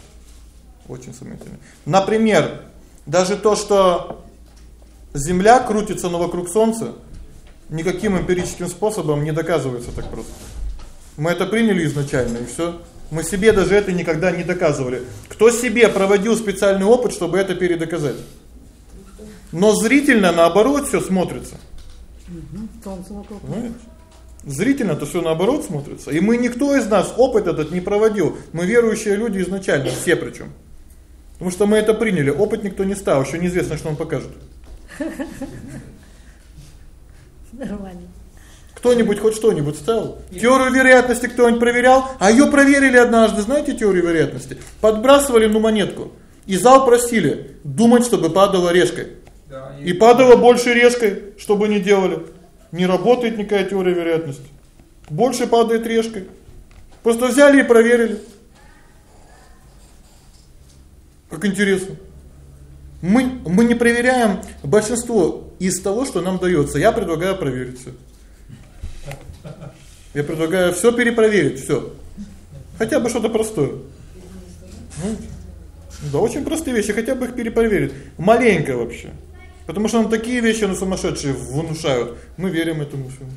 Очень сомнительный. Например, даже то, что Земля крутится но вокруг солнца, никаким эмпирическим способом не доказывается так просто. Мы это приняли изначально и всё. Мы себе даже это никогда не доказывали. Кто себе проводил специальный опыт, чтобы это передоказать? Но зрительно наоборот всё смотрится. Солнце вокруг. Понимаете? Зрительно-то всё наоборот смотрится. И мы никто из нас опыт этот не проводил. Мы верующие люди изначально, все причём. Потому что мы это приняли. Опыт никто не ставил, ещё неизвестно, что он покажет. Нормально. Кто-нибудь хоть что-нибудь ставил? Теорию вероятности кто-нибудь проверял? А её проверили однажды, знаете, теорию вероятности? Подбрасывали ну монетку. И зал просили думать, чтобы падала решкой. И падала больше решкой, чтобы не делали. Не работает никакая теория вероятности. Больше падает решкой. Просто взяли и проверили. Как интересно. Мы мы не проверяем большинство из того, что нам даётся. Я предлагаю проверить всё. Я предлагаю всё перепроверить, всё. Хотя бы что-то простое. Ну, да, очень простые вещи, хотя бы их перепроверить. Маленько вообще. Потому что нам такие вещи на сумасшедшие внушают. Мы верим этому всему.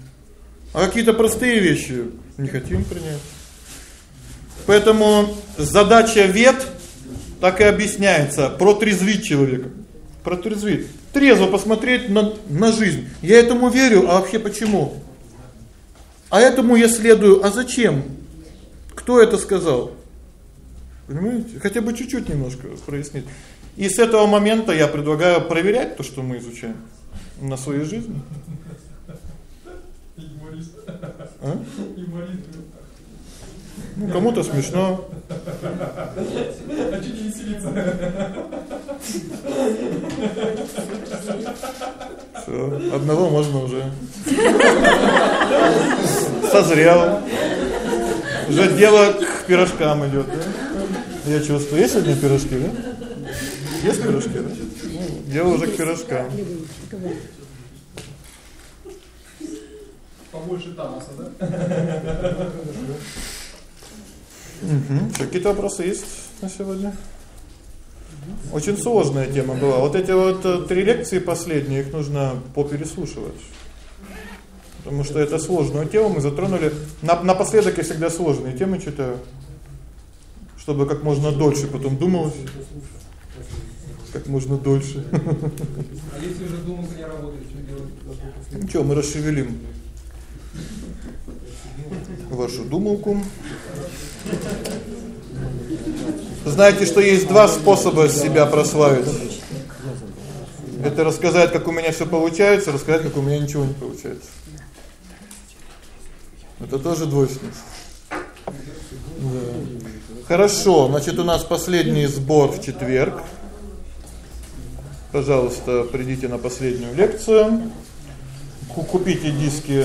А какие-то простые вещи не хотим принять. Поэтому задача вет так и объясняется: протрезвить человека. Протрезвить. Трезво посмотреть на на жизнь. Я этому верю, а вообще почему? А этому я следую, а зачем? Кто это сказал? Понимаете? Хотя бы чуть-чуть немножко прояснить. И с этого момента я предлагаю проверять то, что мы изучаем на своей жизни. А? Ну, кому-то смешно. А чуть не веселиться. Всё, одного можно уже. Созрел. Уже дело к пирожкам идёт, да? Я чувствую, есть сегодня пирожки, да? Есть пирожки, да? Ну, дело уже к пирожкам. Побольше Тамаса, да? Угу. Какие-то вопросы есть на сегодня? Очень сложная тема была. Вот эти вот э, три лекции последние, их нужно попереслушивать. Потому что это сложную тему мы затронули. На напоследок я всегда сложные темы читаю, чтобы как можно дольше потом думалось. Как можно дольше. А если уже думалка не работает, что делать? Ничего, мы расшевелим вашу думалку. Знаете, что есть два способа себя прославить. Это рассказать, как у меня всё получается, рассказать, как у меня ничего не получается. Это тоже двойственность. Да. Хорошо, значит, у нас последний сбор в четверг. Пожалуйста, придите на последнюю лекцию. Купите диски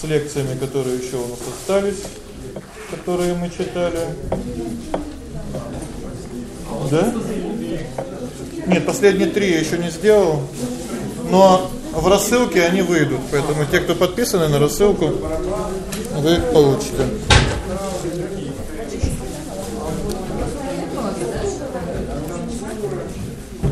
с лекциями, которые ещё у нас остались, которые мы читали. Да? Нет, последние три я ещё не сделал. Но в рассылке они выйдут. Поэтому те, кто подписаны на рассылку, вы получите.